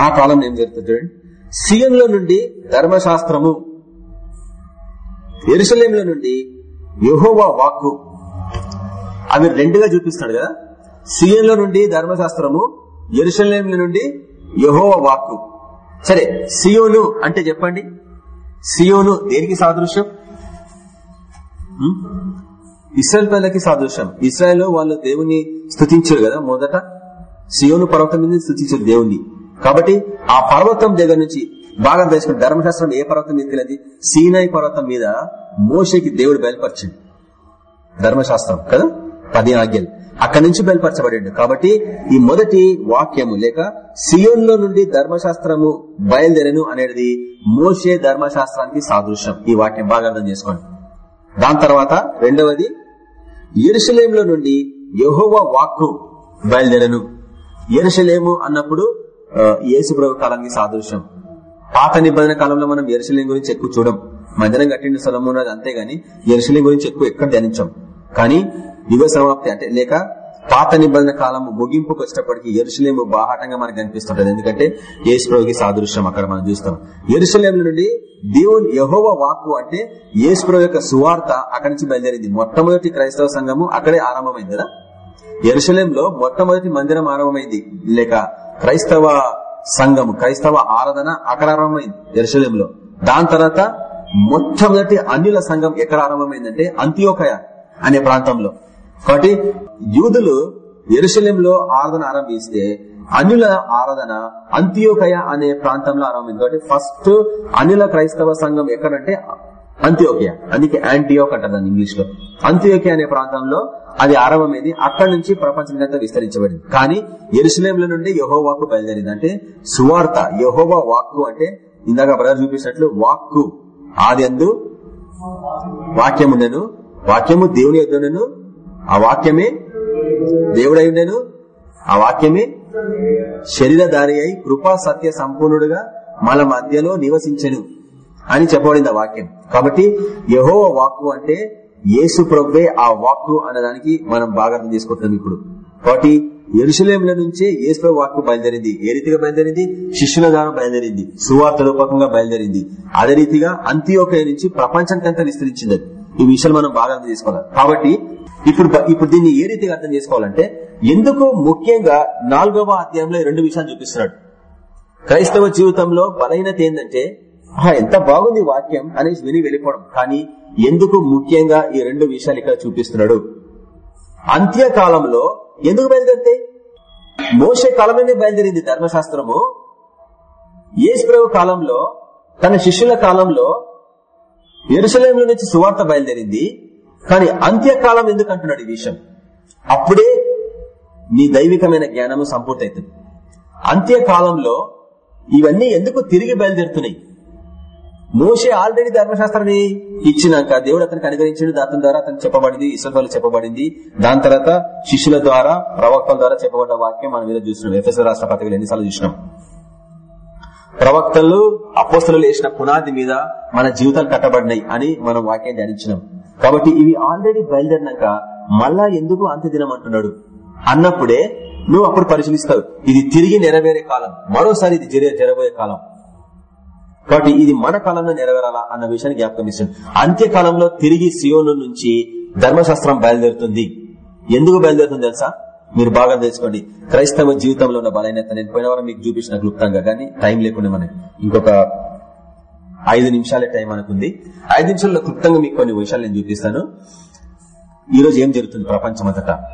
ఆ కాలం ఏం జరుగుతుంది చూడండి సియంలో నుండి ధర్మశాస్త్రము ఎరుసలేంలో నుండి యహోవా వాక్కు అవి రెండుగా చూపిస్తాడు కదా. సియంలో నుండి ధర్మశాస్త్రము ఎరుసలేంల నుండి యహోవా వాక్కు. సరే సియోను అంటే చెప్పండి. సియోను దేనికి సాదృశ్యం? ఇస్రాయల్ పిల్లలకి సాదృశ్యం. ఇస్రాయల్ వాళ్ళు దేవుని స్థుతించారు కదా మొదట. సియోను పర్వతం మీద స్థుతించారు దేవుణ్ణి. కాబట్టి ఆ పర్వతం దగ్గర నుంచి బాగా తెలుసుకుని ధర్మశాస్త్రం ఏ పర్వతం మీద తెలియదు సీనాయి పర్వతం మీద మోషేకి దేవుడు బయలుపరిచింది ధర్మశాస్త్రం కదా? పది ఆజ్ఞలు. అక్కడి నుంచి బయలుపరచబడిండు. కాబట్టి ఈ మొదటి వాక్యము లేక సియోన్లో నుండి ధర్మశాస్త్రము బయలుదేరను అనేది మోషే ధర్మశాస్త్రానికి సాదృశ్యం. ఈ వాక్యం బాగా అర్థం చేసుకోండి. దాని తర్వాత రెండవది ఎరుసలేంలో నుండి యహోవ వాక్కు బయలుదేరను. ఎరుసలేము అన్నప్పుడు యేసుప్రభు ప్రభు కాలానికి సాదృశ్యం. పాత నిబంధన కాలంలో మనం ఎరుశలేం గురించి ఎక్కువ చూడం. మందిరం కట్టిండు స్థలం ఉన్నది అంతేగాని ఎరుశలేం గురించి ఎక్కువ ఎక్కడ ధ్యానించాం. కానీ యుగ సమాప్తి అంటే లేక పాత నిబంధన కాలం ముగింపుకు వచ్చినప్పటికీ ఎరుశలేము బాహాటంగా మనకు కనిపిస్తుంటది. ఎందుకంటే యేసు ప్రభుకి సాదృశ్యం అక్కడ మనం చూస్తాం. ఎరుశలేం నుండి దేవుని యహోవ వాక్కు అంటే యేసు ప్రభు యొక్క సువార్త అక్కడి నుంచి బయలుదేరింది. మొట్టమొదటి క్రైస్తవ సంఘము అక్కడే ఆరంభమైంది కదా? ఎరుశలేంలో మొట్టమొదటి మందిరం ఆరంభమైంది. లేక క్రైస్తవ సంఘము క్రైస్తవ ఆరాధన అక్కడ ఆరంభమైంది ఎరుసలేంలో దాని తర్వాత మొట్టమొదటి అన్యుల సంఘం ఎక్కడ ఆరంభమైందంటే అంత్యోకయ అనే ప్రాంతంలో. కాబట్టి యూదులు ఎరుసలేంలో ఆరాధన ఆరంభిస్తే అన్యుల ఆరాధన అంత్యోకయ అనే ప్రాంతంలో ఆరంభమైంది. కాబట్టి ఫస్ట్ అన్యుల క్రైస్తవ సంఘం ఎక్కడంటే అంత్యోకియా. అందుకే యాంటీయోక్ అంటారు దాన్ని ఇంగ్లీష్లో అంత్యోకియా అనే ప్రాంతంలో అది ఆరంభమైంది. అక్కడి నుంచి ప్రపంచంగా విస్తరించబడింది. కానీ ఎరుసలేంల నుండి యహోవాకు బయలుదేరింది. అంటే సువార్త యహోవా వాక్కు అంటే ఇందాక బ్రదర్ చూపించినట్లు వాక్కు. ఆది అందు వాక్యముండెను. వాక్యము దేవుని యొద్దను ఆ వాక్యమే దేవుడై ఉండెను. ఆ వాక్యమే శరీరధారి అయి కృపా సత్య సంపూర్ణుడుగా మన మధ్యలో నివసించెను. అని చెప్పబడింది ఆ వాక్యం. కాబట్టి యహో వాక్కు అంటే యేసు ప్రవ్వే ఆ వాక్కు అన్నదానికి మనం బాగా అర్థం చేసుకుంటున్నాం ఇప్పుడు. కాబట్టి ఎరుసలేంల నుంచే యేసు వాక్కు బయలుదేరింది. ఏ రీతిగా బయలుదేరింది? శిష్యుల ద్వారా బయలుదేరింది. సువార్త రూపకంగా బయలుదేరింది. అదే రీతిగా అంత్యోకయ నుంచి ప్రపంచానికంతా విస్తరించింది. ఈ విషయాలు మనం బాగా అర్థం చేసుకోవాలి. కాబట్టి ఇప్పుడు ఇప్పుడు దీన్ని ఏ రీతిగా అర్థం చేసుకోవాలంటే ఎందుకు ముఖ్యంగా నాలుగవ అధ్యాయంలో రెండు విషయాలు చూపిస్తున్నాడు. క్రైస్తవ జీవితంలో బలహీనత ఏంటంటే ఎంత బాగుంది వాక్యం అనేసి విని వెళ్ళిపోవడం. కానీ ఎందుకు ముఖ్యంగా ఈ రెండు విషయాలు ఇక్కడ చూపిస్తున్నాడు? అంత్యకాలంలో ఎందుకు బయలుదేరితే? మోసే కాలంలోనే బయలుదేరింది ధర్మశాస్త్రము. యేసుప్రభు కాలంలో తన శిష్యుల కాలంలో ఎరుసలేంలో నుంచి సువార్త బయలుదేరింది. కానీ అంత్యకాలం ఎందుకు అంటున్నాడు ఈ విషయం? అప్పుడే నీ దైవికమైన జ్ఞానము సంపూర్తవుతుంది అంత్యకాలంలో ఇవన్నీ ఎందుకు తిరిగి బయలుదేరుతున్నాయి? మోసే ఆల్రెడీ ధర్మశాస్త్రాన్ని ఇచ్చినాక దేవుడు అతనికి అనుగ్రహించాడు దాని ద్వారా అతను చెప్పబడింది ఇసల్ చెప్పబడింది. దాని తర్వాత శిష్యుల ద్వారా ప్రవక్తల ద్వారా చెప్పబడ్డ వాక్యం మనం మీద చూసినాం ఎఫ్ఎస్ రాష్ట్ర పత్రికలు ఎన్నిసార్లు చూసినాం. ప్రవక్తలు అపోస్తలు వేసిన పునాది మీద మన జీవితాలు కట్టబడినాయి అని మనం వాక్యం ధ్యానించినాం. కాబట్టి ఇవి ఆల్రెడీ బయలుదేరినాక మళ్ళా ఎందుకు అంత్య దినం అంటున్నాడు? అన్నప్పుడే నువ్వు అప్పుడు పరిశీలిస్తావు. ఇది తిరిగి నెరవేరే కాలం. మరోసారి ఇది జరిగే జరబోయే కాలం. కాబట్టి ఇది మన కాలంలో నెరవేరాలా అన్న విషయాన్ని జ్ఞాపకం ఇస్తుంది అంత్యకాలంలో తిరిగి సియోను నుంచి ధర్మశాస్త్రం బయలుదేరుతుంది. ఎందుకు బయలుదేరుతుంది తెలుసా? మీరు బాగా తెలుసుకోండి. క్రైస్తవ జీవితంలో ఉన్న బలహీనత నేను పోయిన వారం మీకు చూపించిన క్లుప్తంగా కానీ టైం లేకుండా మనకి ఇంకొక ఐదు నిమిషాలే టైం అనుకుంది. ఐదు నిమిషాల్లో క్లుప్తంగా మీకు కొన్ని విషయాలు నేను చూపిస్తాను. ఈ రోజు ఏం జరుగుతుంది ప్రపంచమంతటా?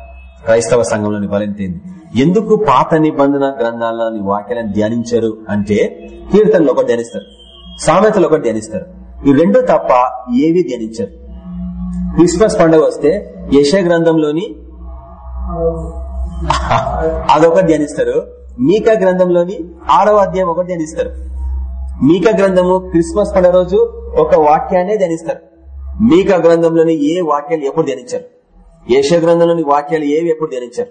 క్రైస్తవ సంఘంలోని బలహీనత ఎందుకు పాత నిబంధన గ్రంథాలని వాక్యాలను ధ్యానించారు అంటే కీర్తనలు ఒకటి ధ్యానిస్తారు. సామెతలు ఒకటి ధ్యానిస్తారు. ఈ రెండు తప్ప ఏవి ధ్యానించరు. క్రిస్మస్ పండుగ వస్తే యశ గ్రంథంలోని అదొకటి ధ్యానిస్తారు. మీకా గ్రంథంలోని ఆరవ అధ్యాయం ఒకటి ధ్యానిస్తారు. మీకా గ్రంథము క్రిస్మస్ పండుగ రోజు ఒక వాక్యాన్ని ధ్యానిస్తారు. మీకా గ్రంథంలోని ఏ వాక్యాలు ఎప్పుడు ధ్యానించారు? యశ గ్రంథంలోని వాక్యాలు ఏవి ఎప్పుడు ధ్యానించారు?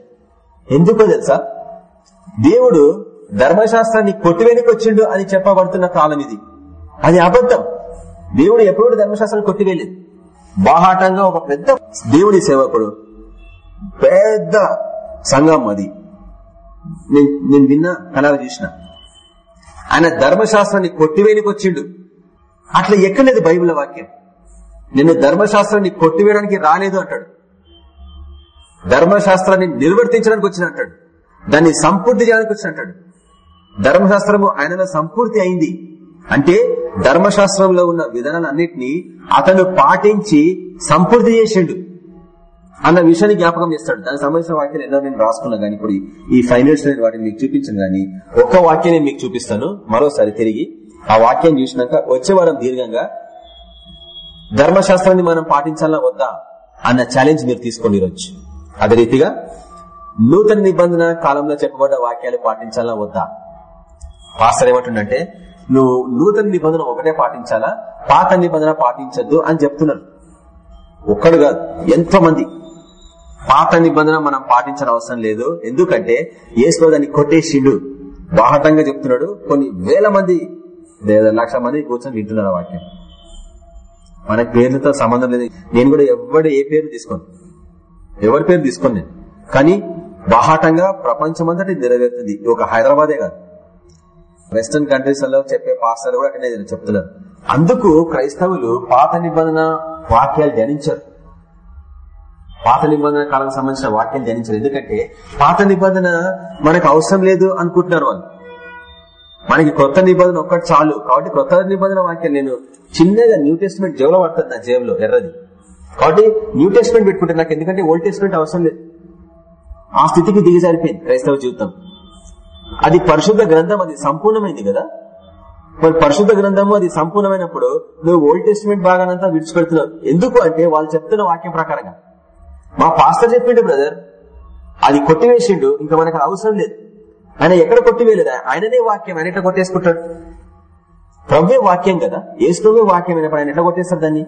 ఎందుకో తెలుసా? దేవుడు ధర్మశాస్త్రాన్ని కొట్టివేనికి వచ్చిండు అని చెప్పబడుతున్న కాలం ఇది. అది అబద్ధం. దేవుడు ఎప్పుడు ధర్మశాస్త్రం కొట్టివేయలేదు. బాహాటంగా ఒక పెద్ద దేవుడి సేవకుడు పెద్ద సంఘం అది. నేను నిన్న విన్నా కళలు చూసిన. ఆయన ధర్మశాస్త్రాన్ని కొట్టివేయనికి వచ్చిండు. అట్లా ఎక్కలేదు బైబిల్ వాక్యం? నిన్ను ధర్మశాస్త్రాన్ని కొట్టివేయడానికి రాలేదు అంటాడు. ధర్మశాస్త్రాన్ని నిర్వర్తించడానికి వచ్చిన అంటాడు. దాన్ని సంపూర్తి చేయడానికి వచ్చిన అంటాడు. ధర్మశాస్త్రము ఆయనలో సంపూర్తి అయింది. అంటే ధర్మశాస్త్రంలో ఉన్న విధానాలన్నింటినీ అతను పాటించి సంపూర్తి చేసిండు అన్న విషయాన్ని జ్ఞాపకం చేస్తాడు. దానికి సంబంధించిన వాక్యాలు ఎన్నో నేను రాసుకున్నా గానీ ఇప్పుడు ఈ ఫైనల్స్ వాటిని మీకు చూపించాను గానీ ఒక్క వాక్యం మీకు చూపిస్తాను. మరోసారి తిరిగి ఆ వాక్యం చూసినాక వచ్చే వారం దీర్ఘంగా ధర్మశాస్త్రాన్ని మనం పాటించాలా వద్దా అన్న ఛాలెంజ్ మీరు తీసుకొని ఈరోజు. అదే రీతిగా నూతన నిబంధన కాలంలో చెప్పబడ్డ వాక్యాలు పాటించాలా వద్దా? పాస్టర్ ఏమంటుండంటే నువ్వు నూతన నిబంధన ఒకటే పాటించాలా? పాత నిబంధన పాటించద్దు అని చెప్తున్నారు. ఒక్కడు కాదు ఎంతో మంది పాత నిబంధన మనం పాటించిన అవసరం లేదు. ఎందుకంటే ఏసుకో దాన్ని కొట్టేసిండు. బాహటంగా చెప్తున్నాడు. కొన్ని వేల మంది లేదా లక్ష మంది కూర్చొని వింటున్నారు వాక్యం. మన పేర్లతో సంబంధం లేదు. నేను కూడా ఎవడు ఏ పేరు తీసుకోను? ఎవరి పేరు తీసుకోను నేను? కానీ బాహాటంగా ప్రపంచమంతటి నెరవేరుతుంది. ఇది ఒక హైదరాబాదే కాదు. వెస్టర్న్ కంట్రీస్లో చెప్పే పాస్టర్ కూడా అక్కడే చెప్తున్నారు. అందుకు క్రైస్తవులు పాత నిబంధన వాక్యాలు ధ్యానించారు. పాత నిబంధన కాలం సంబంధించిన వాక్యాలు ధ్యానించారు. ఎందుకంటే పాత నిబంధన మనకు అవసరం లేదు అనుకుంటున్నారు వాళ్ళు. మనకి కొత్త నిబంధన ఒక్కటి చాలు. కాబట్టి కొత్త నిబంధన వాక్యం నేను చిన్నగా న్యూ టెస్ట్మెంట్ జేబులో పడుతుంది నా జేబులో ఎర్రది. కాబట్టి న్యూ టెస్ట్మెంట్ పెట్టుకుంటే నాకు ఎందుకంటే ఓల్డ్ టెస్ట్మెంట్ అవసరం లేదు. ఆ స్థితికి దిగజారిపోయింది క్రైస్తవ జీవితం. అది పరిశుద్ధ గ్రంథం అది సంపూర్ణమైంది కదా? మరి పరిశుద్ధ గ్రంథము అది సంపూర్ణమైనప్పుడు నువ్వు ఓల్డ్ టెస్ట్మెంట్ భాగానంతా విడిచిపెడుతున్నావు. ఎందుకు అంటే వాళ్ళు చెప్తున్న వాక్యం ప్రకారంగా. మా పాస్టర్ చెప్పిండు బ్రదర్ అది కొట్టివేసిండు ఇంకా మనకు అవసరం లేదు. ఆయన ఎక్కడ కొట్టివేయలేదు? ఆయననే వాక్యం ఆయన ఎట్లా కొట్టేసుకుంటాడు? ప్రవ్వే వాక్యం కదా. ఏసుప్రభే వాక్యం అయినప్పుడు ఆయన ఎట్లా కొట్టేస్తారు దాన్ని?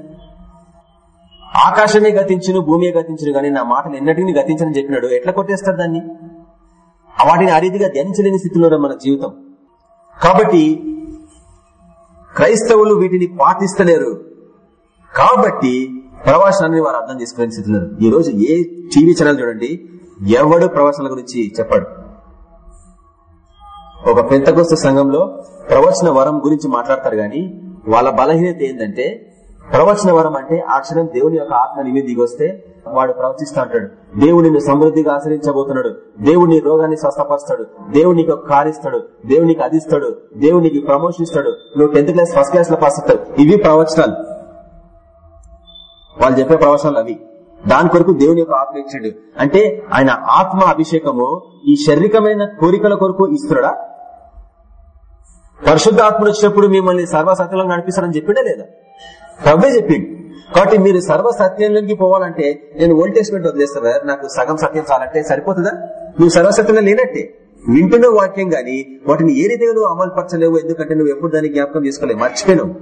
ఆకాశమే గతించును భూమియే గతించును కానీ నా మాటలు ఎన్నటిని గతించని చెప్పినాడు. ఎట్లా కొట్టేస్తాడు దాన్ని? వాటిని ఆ రీతిగా ధ్యానించలేని స్థితిలో మన జీవితం. కాబట్టి క్రైస్తవులు వీటిని పాటిస్తలేరు. కాబట్టి ప్రవాసాన్ని వారు అర్థం చేసుకునే స్థితిలో ఈ రోజు ఏ టీవీ ఛానల్ చూడండి ఎవడు ప్రవచనాల గురించి చెప్పాడు. ఒక పెంతకోస్త సంఘంలో ప్రవచన వరం గురించి మాట్లాడతారు గాని వాళ్ళ బలహీనత ఏంటంటే ప్రవచన వరం అంటే ఆ క్షణం దేవుని యొక్క ఆత్మ నిమి దిగొస్తే వాడు ప్రవచిస్తా అంటాడు. దేవుడు నిన్ను సమృద్ధిగా ఆశ్రయించబోతున్నాడు. దేవుడు నీ రోగాన్ని స్వస్థపరుస్తాడు. దేవుడు నీకు కారిస్తాడు. దేవునికి దేవుడు నీకు అది దేవుడు నీకు ప్రమోషన్ ఇస్తాడు. నువ్వు టెన్త్ క్లాస్ ఫస్ట్ క్లాస్లో పాస్ అవుతావు. ఇవి ప్రవచనాలు. వాళ్ళు చెప్పే ప్రవచనాలు అవి. దాని కొరకు దేవుని యొక్క ఆత్మ ఇచ్చాడు అంటే ఆయన ఆత్మ అభిషేకము ఈ శారీరకమైన కోరికల కొరకు ఇస్తున్నాడా? పరిశుద్ధ ఆత్మ వచ్చినప్పుడు మిమ్మల్ని సర్వసత్యంలో నడిపిస్తారని చెప్పిండే లేదా? ప్రవ్వే చెప్పిండు. కాబట్టి మీరు సర్వ సత్యంలోకి పోవాలంటే నేను ఓల్డ్ టెస్ట్మెంట్ వదిలేస్తాను నాకు సగం సత్యం చాలంటే సరిపోతుందా? నువ్వు సర్వసత్యంగా లేనట్టే. వింటున్న వాక్యం గాని వాటిని ఏ రీతిగా నువ్వు అమలు పరచలేవు ఎందుకంటే నువ్వు ఎప్పుడు దాన్ని జ్ఞాపకం చేసుకోలేవు. మర్చిపోయినావు.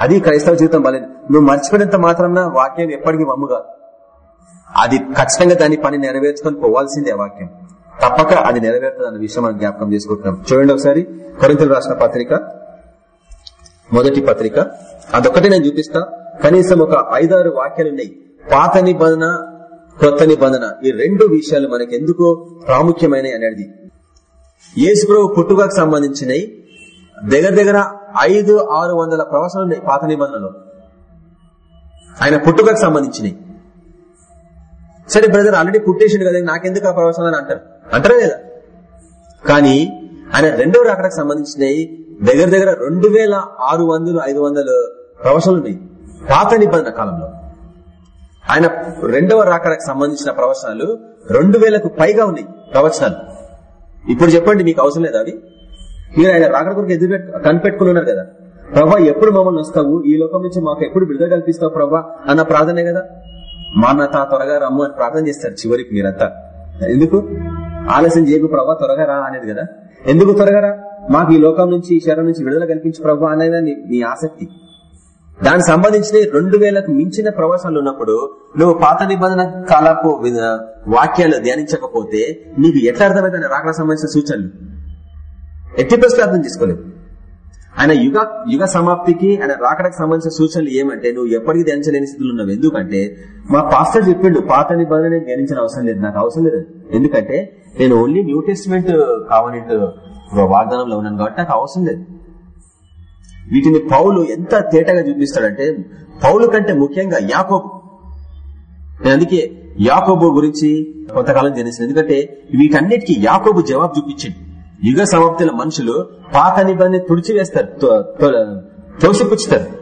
అది క్రైస్తవ జీవితం బలం. నువ్వు మర్చిపోయినంత మాత్రం వాక్యం ఎప్పటికీ వమ్ముగా అది ఖచ్చితంగా దాని పని నెరవేర్చుకొని పోవాల్సిందే వాక్యం. తప్పక అది నెరవేరుతుంది అన్న విషయం మనం జ్ఞాపకం చేసుకుంటున్నాం. చూడండి ఒకసారి కొరింతలు రాసిన పత్రిక మొదటి పత్రిక. అదొక్కటే నేను చూపిస్తా. కనీసం ఒక ఐదారు వాక్యాలు ఉన్నాయి పాత నిబంధన కొత్త నిబంధన ఈ రెండు విషయాలు మనకు ఎందుకో ప్రాముఖ్యమైనవి అనేది. యేసుప్రభు పుట్టుకకు సంబంధించినవి దగ్గర దగ్గర ఐదు ఆరు వందల ప్రవచనాలు ఉన్నాయి పాత నిబంధనలో. ఆయన పుట్టుకకు సంబంధించినవి సరే బ్రదర్ ఆల్రెడీ పుట్టేసిండు కదా నాకెందుకు ఆ ప్రవచనాలు అని అంటారు? అంటారా లేదా? కానీ ఆయన రెండవ రాకడకు సంబంధించినవి దగ్గర దగ్గర రెండు వేల ఆరు వందలు ఐదు వందలు ప్రవచనాలు ఉన్నాయి పాత నిబంధన కాలంలో. ఆయన రెండవ రాకడకు సంబంధించిన ప్రవచనాలు రెండు వేలకు పైగా ఉన్నాయి ప్రవచనాలు. ఇప్పుడు చెప్పండి మీకు అవసరం లేదు అవి? మీరు ఆయన రాకడ కొరకు ఎదురు కనిపెట్టుకుని ఉన్నారు కదా. ప్రభా ఎప్పుడు మమ్మల్ని వస్తావు? ఈ లోకం నుంచి మాకు ఎప్పుడు విడుదల కల్పిస్తావు ప్రభా? అన్న ప్రార్థనే కదా. మా నా తా త్వరగా రమ్ము అని ప్రార్థన చేస్తారు చివరికి మీరంతా. ఎందుకు? ఆలస్యం చేయకు ప్రభా త్వరగా రా అనేది కదా. ఎందుకు త్వరగా రా? మాకు ఈ లోకం నుంచి ఈ శరం నుంచి విడుదల కల్పించు ప్రభా అనేది నీ ఆసక్తి. దానికి సంబంధించిన రెండు వేలకు మించిన ప్రవాసాలు ఉన్నప్పుడు నువ్వు పాత నిబంధన కాలపు విధ- వాక్యాలు ధ్యానించకపోతే నీకు ఎట్లా అర్థమైతే రాకడానికి సంబంధించిన సూచనలు. ఎట్టి ప్రశ్న అర్థం చేసుకోలేదు ఆయన యుగ యుగ సమాప్తికి ఆయన రాకడానికి సంబంధించిన సూచనలు ఏమంటే నువ్వు ఎప్పటికీ ధ్యానించలేని స్థితిలో ఉన్నావు. ఎందుకంటే మా పాస్టర్ చెప్పిండు పాత నిబంధన ధ్యానించిన అవసరం లేదు. నాకు అవసరం లేదు. ఎందుకంటే నేను ఓన్లీ న్యూ టెస్ట్మెంట్ కావనెంట్ వాగ్దానంలో ఉన్నాను కాబట్టి నాకు అవసరం లేదు. వీటిని పౌలు ఎంత తేటగా చూపిస్తాడంటే పౌలు కంటే ముఖ్యంగా యాకోబు. నేను అందుకే యాకోబు గురించి కొంతకాలం తెలిసింది ఎందుకంటే వీటన్నిటికీ యాకోబు జవాబు చూపించింది. యుగ సమాప్తిలో మనుషులు పాత నిబంధన తుడిచివేస్తారు తోసిపుచ్చుతారు.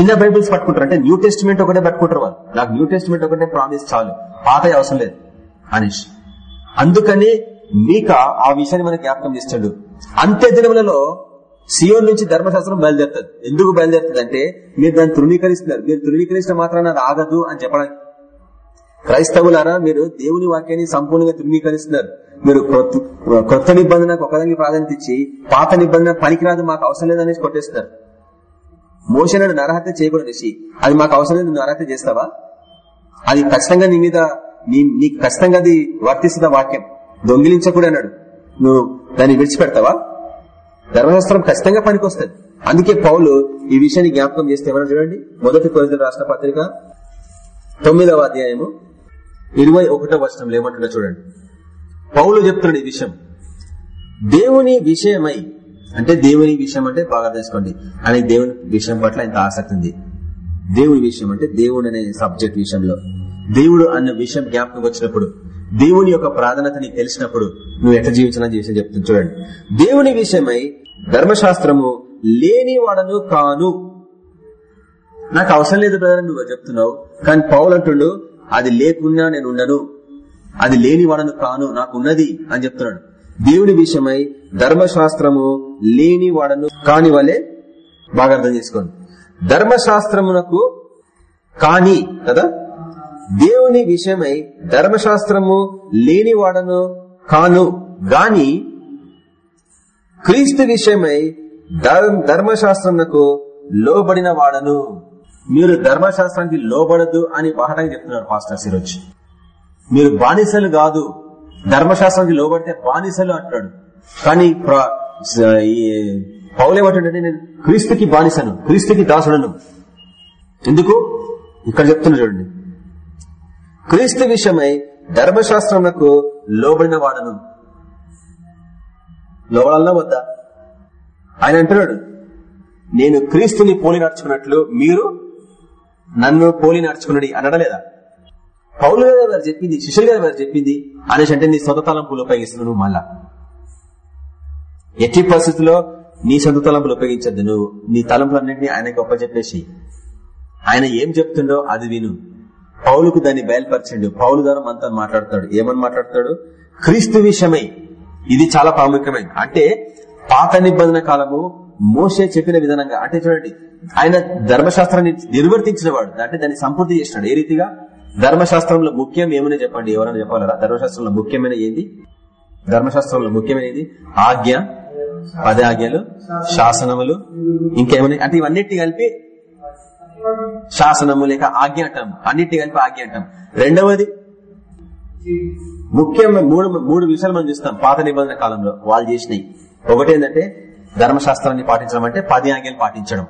చిన్న బైబిల్స్ పట్టుకుంటారు. అంటే న్యూ టెస్ట్మెంట్ ఒకటే పట్టుకుంటారు వాళ్ళు. నాకు న్యూ టెస్ట్మెంట్ ఒకటే ప్రామిస్ చాలు. పాత అవసరం లేదు అనేసి. అందుకని మీక ఆ విషయాన్ని మనకు జ్ఞాపకం చేస్తాడు. అంత్య దినములలో సియోన్ నుంచి ధర్మశాస్త్రం బయలుదేరుతుంది. ఎందుకు బయలుదేరుతుంది అంటే మీరు దాన్ని తృణీకరిస్తున్నారు. మీరు తృణీకరించిన మాత్రాన అది ఆగదు అని చెప్పడానికి క్రైస్తవులారా మీరు దేవుని వాక్యాన్ని సంపూర్ణంగా తృణీకరిస్తున్నారు. మీరు కొత్త- కొత్త నిబంధనకు ఒకదానికి ప్రాధాన్యత ఇచ్చి పాత నిబంధన పనికిరాదు మాకు అవసరం లేదనేసి కొట్టేస్తున్నారు. మోసనాడు నరహత్య చేయకూడదు అది మాకు అవసరం లేదు నువ్వు నరహత్య చేస్తావా? అది ఖచ్చితంగా నీ మీద నీ- నీకు ఖచ్చితంగా అది వర్తిస్తుందా వాక్యం? దొంగిలించకూడన్నాడు నువ్వు దాన్ని విడిచిపెడతావా? ధర్మశాస్త్రం ఖచ్చితంగా పనికొస్తుంది. అందుకే పౌలు ఈ విషయాన్ని జ్ఞాపకం చేస్తే ఏమన్నా చూడండి? మొదటి కొరింథీయుల రాష్ట్ర పత్రిక తొమ్మిదవ అధ్యాయము ఇరవై ఒకటో వర్షంలో ఏమంటుండో చూడండి. పౌలు చెప్తున్నాడు ఈ విషయం. దేవుని విషయమై అంటే దేవుని విషయం అంటే బాగా తెలుసుకోండి. ఆయనకి దేవుని విషయం పట్ల ఇంత ఆసక్తి ఉంది. దేవుని విషయం అంటే దేవుడు అనే సబ్జెక్ట్ విషయంలో. దేవుడు అన్న విషయం జ్ఞాపకం వచ్చినప్పుడు దేవుని యొక్క ప్రాధాన్యత నీకు తెలిసినప్పుడు నువ్వు ఎట్లా జీవించాలని చేసి చెప్తుంది చూడండి. దేవుని విషయమై ధర్మశాస్త్రము లేని వాడను కాను. నాకు అవసరం లేదు బ్రదర్ నువ్వు చెప్తున్నావు. కానీ పౌలు అంటుండు అది లేకున్నా నేను ఉండను. అది లేని వాడను కాను నాకు ఉన్నది అని చెప్తున్నాడు. దేవుని విషయమై ధర్మశాస్త్రము లేని వాడను కాని వలె బాగా అర్థం చేసుకోండి. ధర్మశాస్త్రమునకు కాని కదా? దేవుని విషయమై ధర్మశాస్త్రము లేని వాడను కాను. గాని క్రీస్తు విషయమై ధర్మశాస్త్రంకు లోబడిన వాడను మీరు ధర్మశాస్త్రానికి లోబడదు అని బాహటంగా చెప్తున్నారు పాస్టర్ సిరోజ్. మీరు బానిసలు కాదు. ధర్మశాస్త్రానికి లోబడితే బానిసలు అంటున్నాడు. కానీ ప్ర- పౌలేమంటుంటే నేను క్రీస్తుకి బానిసను క్రీస్తుకి దాసుడను. ఎందుకు? ఇక్కడ చెప్తున్నా చూడండి. క్రీస్తు విషయమై ధర్మశాస్త్రములకు లోబడిన వాడను. లోబడాలన్నా వద్దా? ఆయన అంటున్నాడు నేను క్రీస్తుని పోలి నడుచుకున్నట్లు మీరు నన్ను పోలి నడుచుకున్నది అనడలేదా? పౌలు గారు వారు చెప్పింది శిష్యులు గారు వారు చెప్పింది అనేసి అంటే నీ సొంత తలంపులు ఉపయోగిస్తున్నావు నువ్వు మళ్ళా. ఎట్టి పరిస్థితుల్లో నీ సొంత తలంపులు ఉపయోగించద్దు నువ్వు. నీ తలంపులన్నింటినీ ఆయన గొప్ప చెప్పేసి ఆయన ఏం చెప్తుండో అది విను. పౌలుకు దాన్ని బయలుపరచండు. పౌలు ద్వారా మనతో మాట్లాడతాడు ఏమని మాట్లాడతాడు క్రీస్తు విషయమై. ఇది చాలా ప్రాముఖ్యమైనది అంటే పాత నిబంధన కాలము మోసే చెప్పిన విధానంగా అంటే చూడండి ఆయన ధర్మశాస్త్రాన్ని నిర్వర్తించిన వాడు అంటే దాన్ని సంపూర్తి చేసినాడు. ఏ రీతిగా? ధర్మశాస్త్రంలో ముఖ్యం ఏమని చెప్పండి? ఎవరైనా చెప్పాలరా? ధర్మశాస్త్రంలో ముఖ్యమైన ఏంది? ధర్మశాస్త్రంలో ముఖ్యమైనది ఆజ్ఞ పది ఆజ్ఞలు శాసనములు ఇంకేమని? అంటే ఇవన్నిటి కలిపి శాసనము లేక ఆజ్ఞ అంటాం అన్నిటి కలిపి ఆజ్ఞ అంటాం రెండవది ముఖ్యంగా మూడు మూడు విషయాలు మనం చూస్తాం పాత నిబంధన కాలంలో వాళ్ళు చేసినాయి ఒకటి ఏంటంటే ధర్మశాస్త్రాన్ని పాటించడం అంటే పది ఆజ్ఞలు పాటించడం.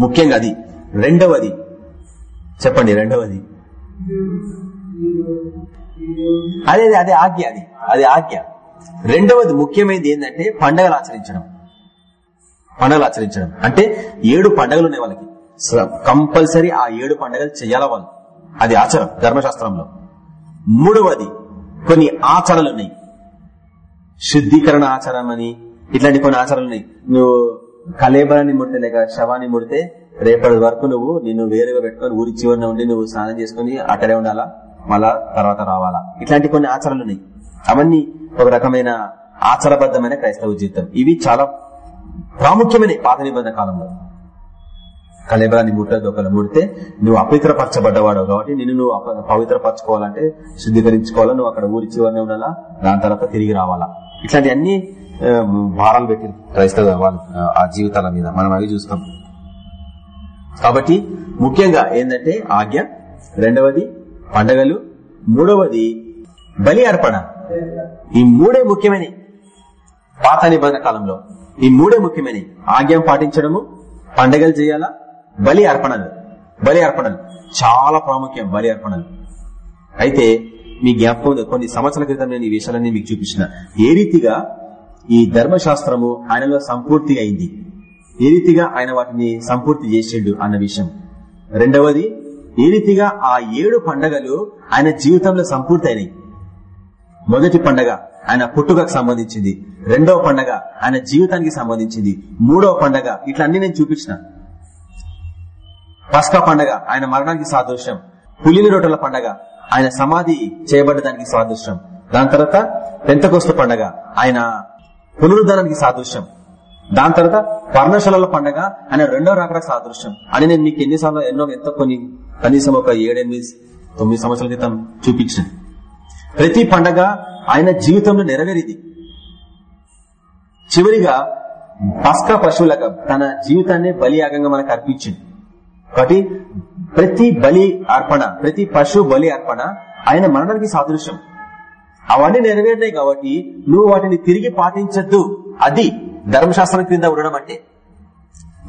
ముఖ్యంగా అది. రెండవది చెప్పండి రెండవది. అదే అదే, అదే ఆజ్ఞ అది. అది ఆజ్ఞ. రెండవది ముఖ్యమైనది ఏంటంటే పండగలు ఆచరించడం. పండగలు ఆచరించడం. అంటే ఏడు పండగలు ఉన్నాయి వాళ్ళకి. కంపల్సరీ ఆ ఏడు పండుగలు చేయాల వాళ్ళు? అది ఆచారం ధర్మశాస్త్రంలో. మూడవది కొన్ని ఆచారాలు ఉన్నాయి శుద్ధీకరణ ఆచారం అని ఇట్లాంటి కొన్ని ఆచారాలు ఉన్నాయి నువ్వు కలేబరాన్ని ముడితే లేక శవాన్ని ముడితే రేపటి వరకు నువ్వు నిన్ను వేరుగా పెట్టుకొని ఊరి చివరిన ఉండి నువ్వు స్నానం చేసుకుని అక్కడే ఉండాలా? మళ్ళా తర్వాత రావాలా? ఇట్లాంటి కొన్ని ఆచారాలు ఉన్నాయి అవన్నీ ఒక రకమైన ఆచారబద్ధమైన క్రైస్తవ జీవితం. ఇవి చాలా ప్రాముఖ్యమైన పాత నిబంధన కాలంలో. కలేబరాన్ని ముట్టదు ఒకరు ముడితే. నువ్వు అపవిత్రపరచబడ్డవాడు కాబట్టి నిన్ను నువ్వు పవిత్రపరచుకోవాలంటే శుద్ధీకరించుకోవాలా నువ్వు అక్కడ ఊరి చివరినే ఉండాలా దాని తర్వాత తిరిగి రావాలా. ఇట్లాంటి అన్ని భారాలు పెట్టి క్రైస్తవ ఆ, ఆ జీవితాల మీద. మనం అవి చూస్తాం. కాబట్టి ముఖ్యంగా ఏంటంటే ఆజ్ఞ రెండవది పండగలు మూడవది బలి అర్పణ. ఈ మూడే ముఖ్యమైనవి పాత నిబంధన కాలంలో. ఈ మూడే ముఖ్యమైనవి ఆజ్ఞం పాటించడము పండగలు చేయాలా బలి అర్పణలు బలి అర్పణలు. చాలా ప్రాముఖ్యం బలి అర్పణలు. అయితే మీ జ్ఞాపకం కొన్ని సంవత్సరాల క్రితం నేను ఈ విషయాలన్నీ మీకు చూపించిన. ఏ రీతిగా ఈ ధర్మశాస్త్రము ఆయనలో సంపూర్తి అయింది? ఏ రీతిగా ఆయన వాటిని సంపూర్తి చేసిండు అన్న విషయం. రెండవది ఏ రీతిగా ఆ ఏడు పండగలు ఆయన జీవితంలో సంపూర్తి అయినాయి? మొదటి పండగ ఆయన పుట్టుకకు సంబంధించింది. రెండవ పండగ ఆయన జీవితానికి సంబంధించింది. మూడవ పండగ ఇట్లా అన్ని నేను చూపించిన. పస్కా పండగ ఆయన మరణానికి సాదృశ్యం. పులిని రొట్టెల పండగ ఆయన సమాధి చేయబడ్డదానికి సాదృశ్యం. దాని తర్వాత పెంతకోస్తు పండగ ఆయన పునరుద్ధానానికి సాదృశ్యం. దాని తర్వాత పర్ణశాలల పండగ ఆయన రెండో రాకడ సాదృశ్యం. అని నేను మీకు ఎన్నిసార్లు ఎన్నో ఎంత కొన్ని కనీసం ఒక ఏడెనిమిది తొమ్మిది సంవత్సరాల క్రితం చూపించిన. ప్రతి పండగ ఆయన జీవితంలో నెరవేరింది చివరిగా పస్కా పశువులక తన జీవితాన్ని బలియాగంగా మనకు అర్పించింది. కాబట్టి ప్రతి బలి అర్పణ ప్రతి పశు బలి అర్పణ ఆయన మరణానికి సాదృశ్యం. అవన్నీ నెరవేరినాయి కాబట్టి నువ్వు వాటిని తిరిగి పాటించద్దు. అది ధర్మశాస్త్రం కింద ఉండడం అంటే.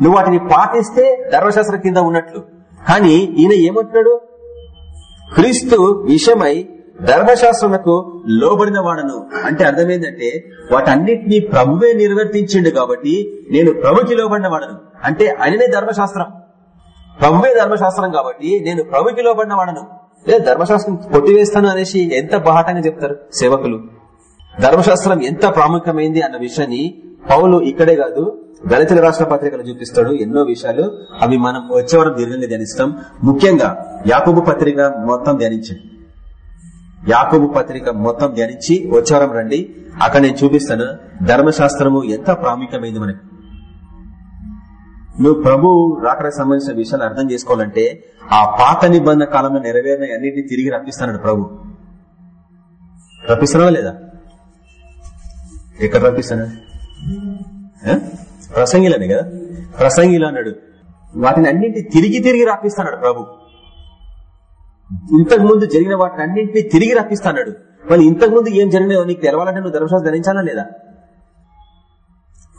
నువ్వు వాటిని పాటిస్తే ధర్మశాస్త్రం కింద ఉన్నట్లు. కానీ ఈయన ఏమంటున్నాడు? క్రీస్తు విషయమై ధర్మశాస్త్రములకు లోబడిన వాడను. అంటే అర్థమైందంటే వాటన్నిటినీ ప్రభువే నిర్వర్తించిండు కాబట్టి నేను ప్రభుకి లోబడిన వాడను. అంటే ఆయననే ధర్మశాస్త్రం. ప్రభువే ధర్మశాస్త్రం కాబట్టి నేను ప్రభుకి లోబడిన వాడను లేదా ధర్మశాస్త్రం కొట్టివేస్తాను అనేసి ఎంత బహాటంగా చెప్తారు సేవకులు? ధర్మశాస్త్రం ఎంత ప్రాముఖ్యమైంది అన్న విషయాన్ని పౌలు ఇక్కడే కాదు దళితుల రాష్ట్ర పత్రికలు చూపిస్తాడు ఎన్నో విషయాలు. అవి మనం వచ్చేవారం దీర్ఘంగా ధ్యానిస్తాం. ముఖ్యంగా యాకబు పత్రిక మొత్తం ధ్యానించండి. యాకబు పత్రిక మొత్తం ధ్యానించి వచ్చేవారం రండి. అక్కడ నేను చూపిస్తాను ధర్మశాస్త్రము ఎంత ప్రాముఖ్యమైంది మనకి. నువ్వు ప్రభు రాకడానికి సంబంధించిన విషయాలు అర్థం చేసుకోవాలంటే ఆ పాత నిబంధన కాలంలో నెరవేరిన అన్నింటినీ తిరిగి రప్పిస్తాడు ప్రభు. రప్పిస్తున్నావా లేదా? ఎక్కడ రప్పిస్తాను? ప్రసంగిలనే కదా? ప్రసంగిలు అన్నాడు. వాటిని అన్నింటినీ తిరిగి తిరిగి రప్పిస్తాడు ప్రభు. ఇంతకు ముందు జరిగిన వాటిని అన్నింటినీ తిరిగి రప్పిస్తాడు మరి ఇంతకు ముందు ఏం జరిగినాయో నీకు తెలవాలంటే నువ్వు ధర్మశాస్త్రం ధరించాలా లేదా?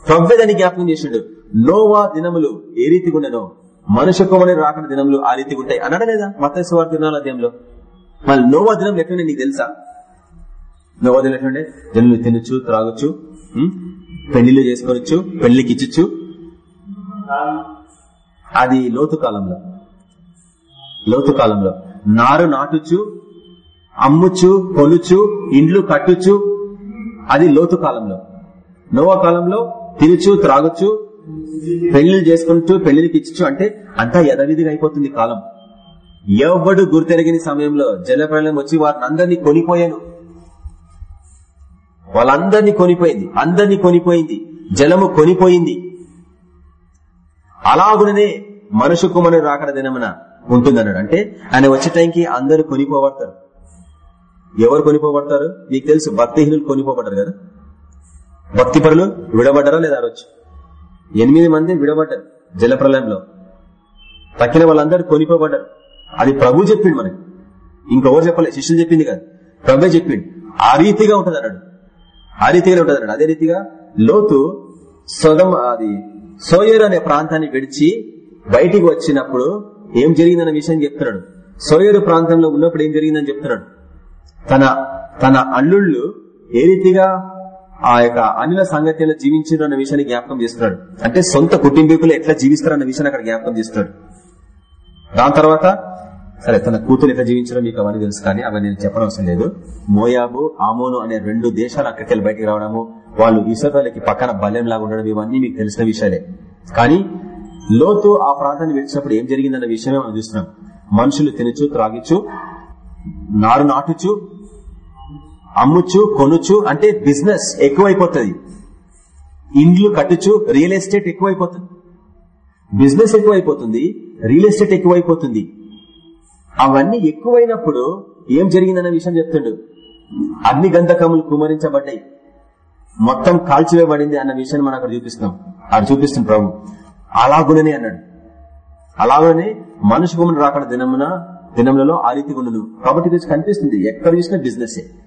ప్రవ్వే దాన్ని జ్ఞాపకం చేసిండు. నోవా దినములు ఏ రీతిగా ఉండనో మనుష్య కుమారుని రాకడ దినములు ఆ రీతి ఉంటాయి అనడం లేదా? మత సువార్ దినాల మళ్ళీ నోవా దినం ఎట్లనే నీకు తెలుసా? నోవా దినం ఎట్లుండే? జనులు తినొచ్చు త్రాగొచ్చు పెళ్ళిళ్ళు చేసుకోవచ్చు పెళ్ళికి ఇచ్చచ్చు. అది లోతు కాలంలో. లోతు కాలంలో. నారు నాటుచు అమ్ముచు కొనుచు ఇండ్లు కట్టుచు అది లోతు కాలంలో. నోవా కాలంలో తినచ్చు త్రాగొచ్చు పెళ్ళిళ్ళు చేసుకుంటూ పెళ్ళికి ఇచ్చు అంటే అంతా యథవిధిగా అయిపోతుంది కాలం. ఎవడు గుర్తెరగని సమయంలో జలప్రలయం వచ్చి వారిని అందరినీ కొనిపోయాను. వాళ్ళందరినీ కొనిపోయింది అందరినీ కొనిపోయింది జలము కొనిపోయింది. అలాగుననే మనుషు కుమారు రాకడ దినమున ఉంటుందన్నాడు. అంటే ఆయన వచ్చే టైంకి అందరూ కొనిపోబడతారు. ఎవరు కొనిపోబడతారు? మీకు తెలుసు భక్తిహీనులు కొనిపోబడరు కదా? భక్తి పరులు విడబడ్డారా లేదా ఆ రోజు? ఎనిమిది మంది విడబడ్డారు జలప్రలయంలో. తక్కిన వాళ్ళందరూ కొనిపోబడ్డారు. అది ప్రభు చెప్పిండు మనకి. ఇంకెవరు చెప్పలేదు శిష్యులు చెప్పింది కాదు. ప్రభు చెప్పిండు. ఆ రీతిగా ఉంటుంది అన్నాడు. ఆ రీతిగా ఉంటుంది అన్నాడు. అదే రీతిగా లోతు సొదం అది సోయర్ అనే ప్రాంతాన్ని విడిచి బయటికి వచ్చినప్పుడు ఏం జరిగిందన్న విషయం చెప్తున్నాడు. సోయరు ప్రాంతంలో ఉన్నప్పుడు ఏం జరిగిందని చెప్తున్నాడు. తన తన అల్లుళ్ళు ఏ రీతిగా ఆ యొక్క అనిల సంగతిలో జీవించారు అన్న విషయాన్ని జ్ఞాపకం చేస్తున్నాడు. అంటే సొంత కుటుంబీకులు ఎట్లా జీవిస్తారు అన్న విషయాన్ని అక్కడ జ్ఞాపకం చేస్తున్నాడు. దాని తర్వాత సరే తన కూతురు ఎట్లా జీవించడం మీకు అవన్నీ తెలుసు కానీ అవి నేను చెప్పనవసరం లేదు. మోయాబు ఆమోను అనే రెండు దేశాలు అక్కడికి బయటికి రావడము వాళ్ళు ఇసరాలకి పక్కన బల్యం లాగా ఉండడం ఇవన్నీ మీకు తెలిసిన విషయాలే. కానీ లోతు ఆ ప్రాంతాన్ని విడిచినప్పుడు ఏం జరిగిందన్న విషయమే మనం చూస్తున్నాం. మనుషులు తినచ్చు త్రాగిచ్చు నారు నాటుచు అమ్ముచ్చు కొనుచు అంటే బిజినెస్ ఎక్కువైపోతుంది. ఇండ్లు కట్టుచు రియల్ ఎస్టేట్ ఎక్కువైపోతుంది. బిజినెస్ ఎక్కువైపోతుంది రియల్ ఎస్టేట్ ఎక్కువైపోతుంది. అవన్నీ ఎక్కువైనప్పుడు ఏం జరిగిందన్న విషయం చెప్తుండు. అగ్ని గంధకములు కుమరించబడ్డాయి. మొత్తం కాల్చివేయబడింది అన్న విషయాన్ని మనం అక్కడ చూపిస్తున్నాం. అక్కడ చూపిస్తుంది ప్రభు. అలాగుననే అన్నాడు. అలాగనే మనుషు భూమిని రాకడ దినమున దినములలో ఆ రీతి ఉండదు కాబట్టి ఇది కనిపిస్తుంది. ఎక్కడ చూసినా బిజినెస్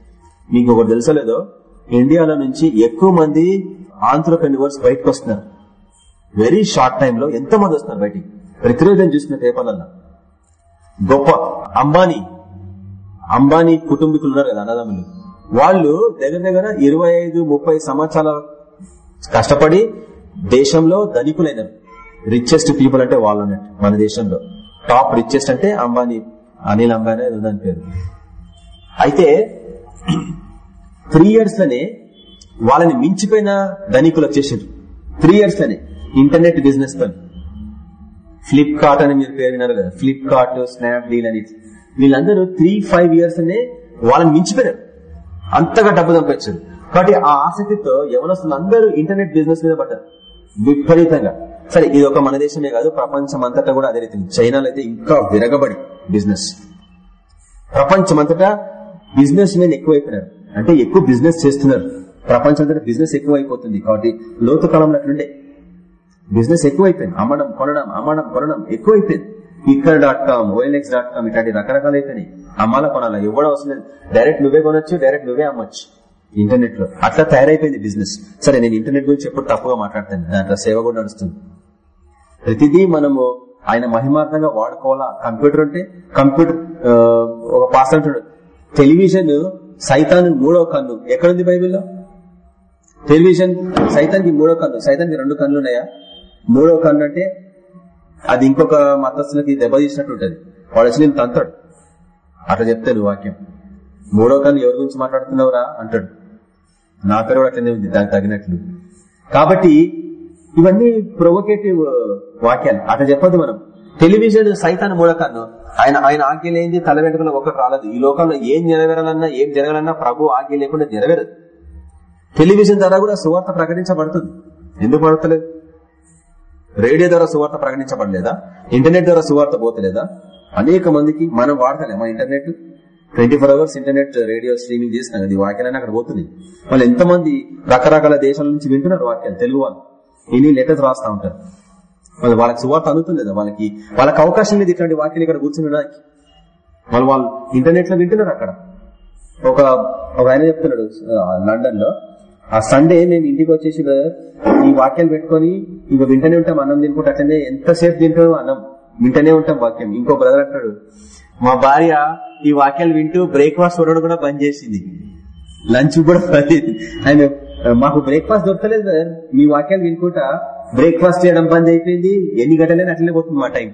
మీకు ఒకటి తెలుసలేదో? ఇండియాలో నుంచి ఎక్కువ మంది ఆంధ్రప్రెన్యూవర్స్ బయటకు వస్తున్నారు. వెరీ షార్ట్ టైంలో ఎంతో మంది వస్తున్నారు బయటికి? ప్రతిరోజు చూసిన పేపర్లలో గొప్ప అంబానీ. అంబానీ కుటుంబీకులు ఉన్నారు కదా అన్నదమ్ములు. వాళ్ళు దగ్గర దగ్గర ఇరవై ఐదు ముప్పై సంవత్సరాల కష్టపడి దేశంలో ధనికులైనారు. రిచెస్ట్ పీపుల్ అంటే వాళ్ళు అన్నట్టు మన దేశంలో. టాప్ రిచెస్ట్ అంటే అంబానీ అనిల్ అంబానీ అని ఉందని పేరు. అయితే త్రీ ఇయర్స్లోనే వాళ్ళని మించిపోయిన ధనికులు వచ్చేసారు. త్రీ ఇయర్స్లోనే ఇంటర్నెట్ బిజినెస్తో ఫ్లిప్కార్ట్ అని మీరు పేరు విన్నారు కదా. ఫ్లిప్కార్ట్ స్నాప్ డీల్ అని. వీళ్ళందరూ త్రీ ఫైవ్ ఇయర్స్ అనే వాళ్ళని మించిపోయారు అంతగా డబ్బు సంపాదించారు కాబట్టి ఆ ఆసక్తితో యవనస్తులు అందరూ ఇంటర్నెట్ బిజినెస్ మీద పడ్డారు. విపరీతంగా. సరే ఇది ఒక మన దేశమే కాదు ప్రపంచం అంతటా కూడా అదే రీతి చైనాలో అయితే ఇంకా విరగబడి బిజినెస్. ప్రపంచం అంతటా బిజినెస్ మీద ఎక్కువైపోయినారు. అంటే ఎక్కువ బిజినెస్ చేస్తున్నారు. ప్రపంచం బిజినెస్ బిజినెస్ ఎక్కువైపోతుంది కాబట్టి లోతు కాలంలో అట్లుండే. బిజినెస్ ఎక్కువైపోయింది. అమ్మడం కొనడం అమ్మడం కొనడం ఎక్కువైపోయింది. ఇక్కడ dot com OLX dot com ఇట్లాంటి రకరకాలు అయిపోయినాయి. అమ్మాల కొనాలా? ఎవడో అవసరం లేదు. డైరెక్ట్ నువ్వే కొనొచ్చు డైరెక్ట్ నువ్వే అమ్మొచ్చు. ఇంటర్నెట్లో. అట్లా తయారైపోయింది బిజినెస్. సరే నేను ఇంటర్నెట్ గురించి ఎప్పుడు తప్పుగా మాట్లాడతాను. దాంట్లో సేవ కూడా నడుస్తుంది. ప్రతిదీ మనము ఆయన మహిమార్థంగా వాడుకోవాలా? కంప్యూటర్ అంటే కంప్యూటర్ ఒక పాస్ అంటాడు టెలివిజన్ సైతాన్ మూడో కన్ను. ఎక్కడుంది బైబిల్లో? టెలివిజన్ సైతానికి మూడో కన్ను. సైతానికి రెండు కన్నులు ఉన్నాయా? మూడో కన్ను అంటే అది ఇంకొక మతస్థులకి దెబ్బతీసినట్టు ఉంటుంది. వాడు వచ్చి నేను తంతాడు. అట్లా చెప్తాను వాక్యం. మూడో కన్ను ఎవరి గురించి మాట్లాడుతున్నావురా? అంటాడు. నా పేరు కూడా అట్లనే ఉంది దానికి తగినట్లు. కాబట్టి ఇవన్నీ ప్రొవోకేటివ్ uh, వాక్యాలు. అట్లా చెప్పదు మనం. టెలివిజన్ సైతాన్ మూడో ఆయన ఆయన ఆజ్ఞ లేనిది తల వెంట్రుకలు ఒకటి రాలేదు. ఈ లోకంలో ఏం నెరవేరాలన్నా ఏం జరగాలన్నా ప్రభు ఆజ్ఞ లేకుండా నెరవేరదు. టెలివిజన్ ద్వారా కూడా సువార్త ప్రకటించబడుతుంది. ఎందుకు పడతలేదు? రేడియో ద్వారా సువార్త ప్రకటించబడలేదా? ఇంటర్నెట్ ద్వారా సువార్త పోతలేదా? అనేక మందికి మనం వాడతలే. మన internet twenty four hours internet radio streaming చేసినాం అది వాక్యాలన్నీ అక్కడ పోతుంది వాళ్ళు ఎంతమంది రకరకాల దేశాల నుంచి వింటున్నారు వాక్యాలు? తెలుగు వాళ్ళు. ఇన్ని లెటర్స్ రాస్తా ఉంటారు? వాళ్ళకి సువార్త అందుతుంది వాళ్ళకి వాళ్ళకి అవకాశం లేదు ఇట్లాంటి వాక్యం ఇక్కడ కూర్చుని వాళ్ళు వాళ్ళు ఇంటర్నెట్లో వింటున్నారు అక్కడ. ఒక ఒక ఆయన చెప్తున్నాడు లండన్లో ఆ సండే మేము ఇంటికి వచ్చేసి ఈ వాక్యాలు పెట్టుకొని ఇంకా వింటనే ఉంటాం అన్నం తినుకుంటే అట్లనే ఎంతసేపు తింటాం అన్నం వింటనే ఉంటాం వాక్యం. ఇంకో బ్రదర్ అంటాడు మా భార్య ఈ వాక్యాలు వింటూ బ్రేక్ఫాస్ట్ చూడడం కూడా బంద్ చేసింది. లంచ్ కూడా ఆయన మాకు బ్రేక్ఫాస్ట్ దొరకలేదు సార్ మీ వాక్యాలు వినుకుంటా బ్రేక్ఫాస్ట్ చేయడం బంద్ అయిపోయింది. ఎన్ని గంటలైనా అట్లనే పోతుంది మా టైం.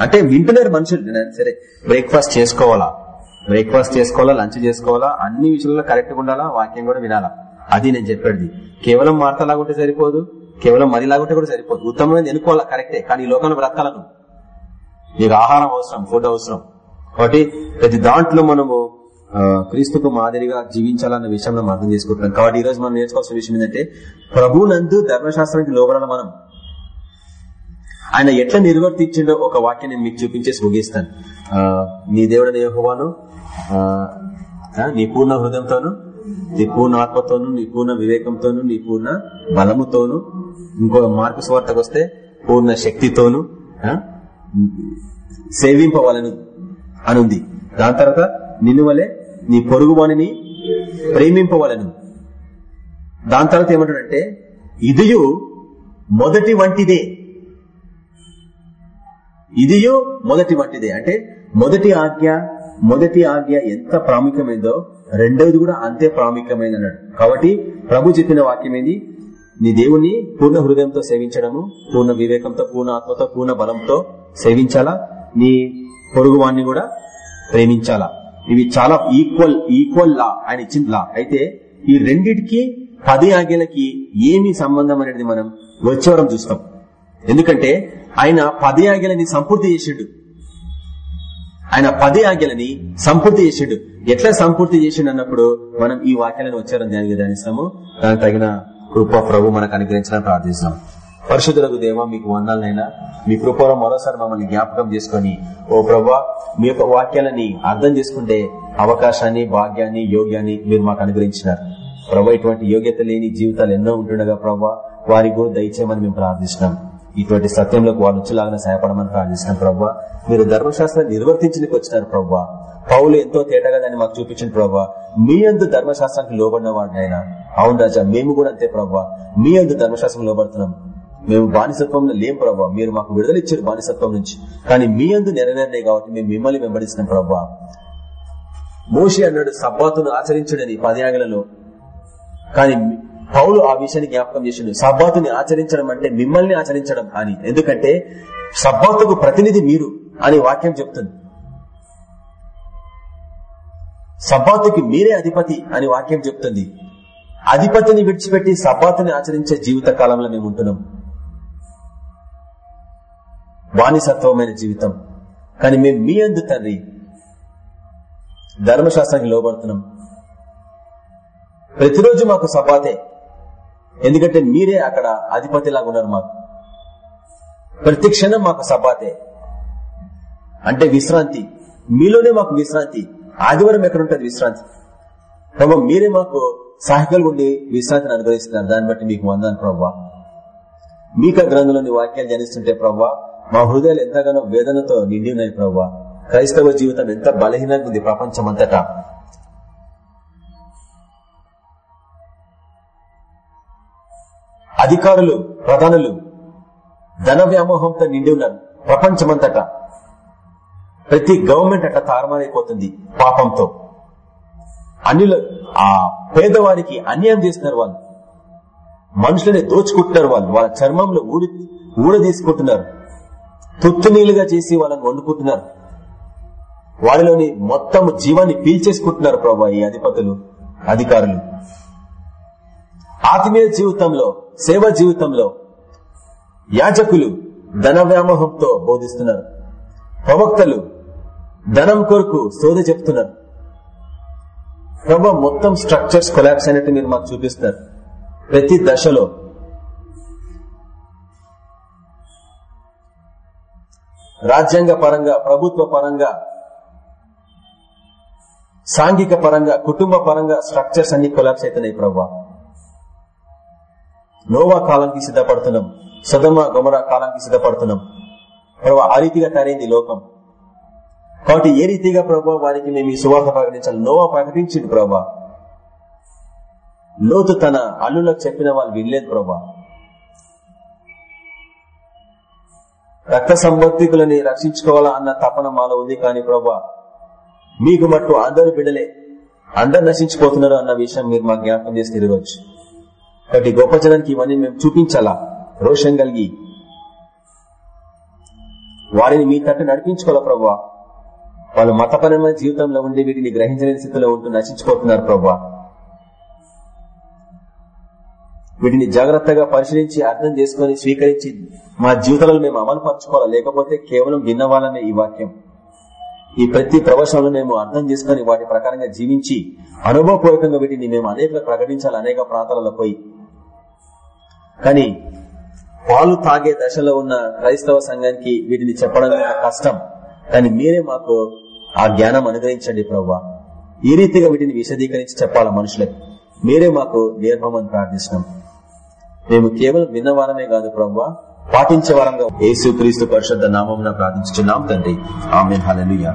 అంటే వింటున్నారు మనుషులు. సరే బ్రేక్ఫాస్ట్ చేసుకోవాలా? బ్రేక్ఫాస్ట్ చేసుకోవాలా? లంచ్ చేసుకోవాలా? అన్ని విషయాల్లో కరెక్ట్గా ఉండాలా? వాక్యం కూడా వినాలా? అది నేను చెప్పేది. కేవలం వార్త లాగుంటే సరిపోదు. కేవలం మరిలాగుంటే కూడా సరిపోదు. ఉత్తమమైనది ఎన్నుకోవాలా? కరెక్టే. కానీ ఈ లోకంలో బ్రతకాలను. నీకు ఆహారం అవసరం ఫుడ్ అవసరం. కాబట్టి ప్రతి దాంట్లో మనము క్రీస్తుకు మాదిరిగా జీవించాలన్న విషయంలో మనం అర్థం చేసుకుంటున్నాం. కాబట్టి ఈ రోజు మనం నేర్చుకోవాల్సిన విషయం ఏంటంటే ప్రభునందు ధర్మశాస్త్రానికి లోబడాలి మనం. ఆయన ఎట్లా నిర్వర్తించిండో ఒక వాక్యం నేను మీకు చూపించేసి ముగిస్తాను. ఆ, నీ దేవుడని యెహోవాను ఆ, నీ పూర్ణ హృదయంతోను నీ పూర్ణ ఆత్మతోను నీ పూర్ణ వివేకంతోను నీ పూర్ణ బలముతోను ఇంకో మార్పు స్వార్థకు వస్తే పూర్ణ శక్తితోను ఆ, అనుంది. దాని తర్వాత నిన్ను వలే నీ పొరుగువానిని ప్రేమింపవలను. దాని తర్వాత ఏమంటాడంటే ఇదియు మొదటి వంటిదే. ఇదియు మొదటి వంటిదే. అంటే మొదటి ఆజ్ఞ మొదటి ఆజ్ఞ ఎంత ప్రాముఖ్యమైందో రెండవది కూడా అంతే ప్రాముఖ్యమైంది అన్నాడు కాబట్టి ప్రభు చెప్పిన వాక్యం ఏంది నీ దేవుణ్ణి పూర్ణ హృదయంతో సేవించడము పూర్ణ వివేకంతో పూర్ణ ఆత్మతో పూర్ణ బలంతో సేవించాలా? నీ పొరుగు వాణ్ణి కూడా ప్రేమించాలా? ఇవి చాలా ఈక్వల్ ఈక్వల్ లా. ఆయన ఇచ్చిన లా. అయితే ఈ రెండిటికి పది ఆజ్ఞలకి ఏమి సంబంధం అనేది మనం వచ్చేవరం చూస్తాం. ఎందుకంటే ఆయన పది ఆజ్ఞలని సంపూర్తి చేసిండు. ఆయన పది ఆజ్ఞలని సంపూర్తి చేసిండు. ఎట్లా సంపూర్తి చేసిండు అన్నప్పుడు మనం ఈ వాక్యాలను వచ్చారని ధ్యానిస్తాము. దానికి తగిన కృప ప్రభు మనకు అనుగ్రహించడానికి ప్రార్థిస్తాం. పరిశుద్ధులకు దేవ మీకు వందాలనైనా మీ కృపలో మరోసారి మమ్మల్ని జ్ఞాపకం చేసుకుని ఓ ప్రభా మీ యొక్క వాక్యాలని అర్థం చేసుకుంటే అవకాశాన్ని భాగ్యాన్ని యోగ్యాన్ని మీరు మాకు అనుగ్రహించినారు. ప్రభా ఇటువంటి యోగ్యత లేని జీవితాలు ఎన్నో ఉంటుండగా ప్రభా వారికి కూడా దయచేయమని మేము ప్రార్థిస్తున్నాం. ఇటువంటి సత్యంలోకి వాళ్ళు వచ్చేలాగా సహాయపడమని ప్రార్థిస్తున్నాం ప్రభా. మీరు ధర్మశాస్త్రాన్ని నిర్వర్తించడానికి వచ్చినారు ప్రభా. పౌలు ఎంతో తేటగా దాన్ని మాకు చూపించిన ప్రభా మీ అందు ధర్మశాస్త్రానికి లోబడిన వాడినైనా. అవును రాజా మేము కూడా అంతే ప్రభా. మీ అందు ధర్మశాస్త్రం లోబడుతున్నాం. మేము బానిసత్వంలో లేం ప్రభా. మీరు మాకు విడుదల ఇచ్చారు బానిసత్వం నుంచి. కానీ మీ అందు నెరవేరినాయి కాబట్టి మేము మిమ్మల్ని వెంబడిస్తున్నాం ప్రభా. మోషి అన్నాడు సబ్బాతును ఆచరించడని పదయాగలలో కానీ పౌలు ఆ విషయాన్ని జ్ఞాపకం చేసిండు సబ్బాతుని ఆచరించడం అంటే మిమ్మల్ని ఆచరించడం అని ఎందుకంటే సబ్బాతుకు ప్రతినిధి మీరు అని వాక్యం చెప్తుంది. సబ్బాతుకి మీరే అధిపతి అని వాక్యం చెప్తుంది. అధిపతిని విడిచిపెట్టి సబ్బాతుని ఆచరించే జీవిత కాలంలో మేము ఉంటున్నాం. బానిసత్వమైన జీవితం. కానీ మేము మీ అందు తండ్రి. ధర్మశాస్త్రానికి లోబడుతున్నాం. ప్రతిరోజు మాకు సపాతే. ఎందుకంటే మీరే అక్కడ అధిపతిలాగా ఉన్నారు మాకు. ప్రతి క్షణం మాకు సపాతే. అంటే విశ్రాంతి. మీలోనే మాకు విశ్రాంతి. ఆదివారం ఎక్కడ ఉంటుంది విశ్రాంతి. ప్రభావ మీరే మాకు సహాయకులు ఉండి విశ్రాంతిని అనుగ్రహిస్తున్నారు. దాన్ని బట్టి మీకు వందాను ప్రభావ మీక గ్రంథంలోని వాక్యాలు జనిస్తుంటే ప్రభావ మా హృదయాలు ఎంతగానో వేదనతో నిండి ఉన్నాయి ప్రభావ క్రైస్తవ జీవితం ఎంత బలహీనంగా ఉంది ప్రపంచమంతటా. అధికారులు ప్రధానులు ధన వ్యామోహంతో నిండి ఉన్నారు ప్రపంచమంతట. ప్రతి గవర్నమెంట్ అట్లా తారమారైపోతుంది పాపంతో. అన్నిలో ఆ పేదవారికి అన్యాయం చేస్తున్నారు వాళ్ళు. మనుషులని దోచుకుంటున్నారు వాళ్ళు. వాళ్ళ చర్మంలో ఊడి ఊడ తీసుకుంటున్నారు తుత్తు నీళ్ళుగా చేసి వాళ్ళని వండుకుంటున్నారు. వారిలోని మొత్తం జీవాన్ని పీల్చేసుకుంటున్నారు ప్రభా ఈ అధిపతులు అధికారులు. ఆత్మీయ జీవితంలో సేవ జీవితంలో యాజకులు ధన వ్యామోహంతో బోధిస్తున్నారు. ప్రవక్తలు ధనం కొరకు సోద చెప్తున్నారు. ప్రభా మొత్తం స్ట్రక్చర్స్ కొలాప్స్ అయినట్టు మీరు మాకు చూపిస్తారు ప్రతి దశలో రాజ్యాంగ పరంగా ప్రభుత్వ పరంగా సాంఘిక పరంగా కుటుంబ పరంగా స్ట్రక్చర్స్ అన్ని కొలాప్స్ అవుతున్నాయి ప్రభా నోవా కాలానికి సిద్ధపడుతున్నాం. సుధమ గొమర కాలానికి సిద్ధపడుతున్నాం. ప్రభా ఆ రీతిగా తరైంది లోకం. కాబట్టి ఏ రీతిగా ప్రభా వారికి మేము ఈ సువార్త ప్రకటించాలి? నోవా ప్రకటించింది ప్రభా లోతు తన అల్లులకు చెప్పిన వాళ్ళు వినలేదు ప్రభా రక్త సంబంధికులని రక్షించుకోవాలా అన్న తపన మాలో ఉంది కానీ ప్రభా మీకు మట్టు అందరు బిడలే. అందరు నశించిపోతున్నారు అన్న విషయం మీరు మాకు జ్ఞాపకం చేసి తిరగవచ్చు కాబట్టి గొప్ప జనానికి ఇవన్నీ మేము చూపించాలా? రోషం కలిగి. వారిని మీ తట్టు నడిపించుకోవాలా ప్రభా? వాళ్ళు మతపరమైన జీవితంలో ఉండి వీటిని గ్రహించలేని స్థితిలో ఉంటూ నశించిపోతున్నారు ప్రభా. వీటిని జాగ్రత్తగా పరిశీలించి అర్థం చేసుకుని స్వీకరించి మా జీవితాలను మేము అమలు పరచుకోవాలా లేకపోతే కేవలం విన్నవాళ్ళనే ఈ వాక్యం. ఈ ప్రతి ప్రవచనంలో మేము అర్థం చేసుకుని వాటి ప్రకారంగా జీవించి అనుభవపూర్వకంగా వీటిని మేము అనేక ప్రకటించాలి? అనేక ప్రాంతాలలో పోయి. కానీ పాలు తాగే దశలో ఉన్న క్రైస్తవ సంఘానికి వీటిని చెప్పడం కష్టం? కానీ మీరే మాకు ఆ జ్ఞానం అనుగ్రహించండి ప్రవ్వా. ఈ రీతిగా వీటిని విశదీకరించి చెప్పాలా మనుషులకు? మీరే మాకు నేర్పమని ప్రార్థిస్తున్నాం. మేము కేవలం విన్నవారమే కాదు ప్రభు పాటించే వారంగా ఏసు క్రీస్తు పరిషత్ నామం ప్రార్థించున్నాం తండ్రి. ఆమె హలలుయ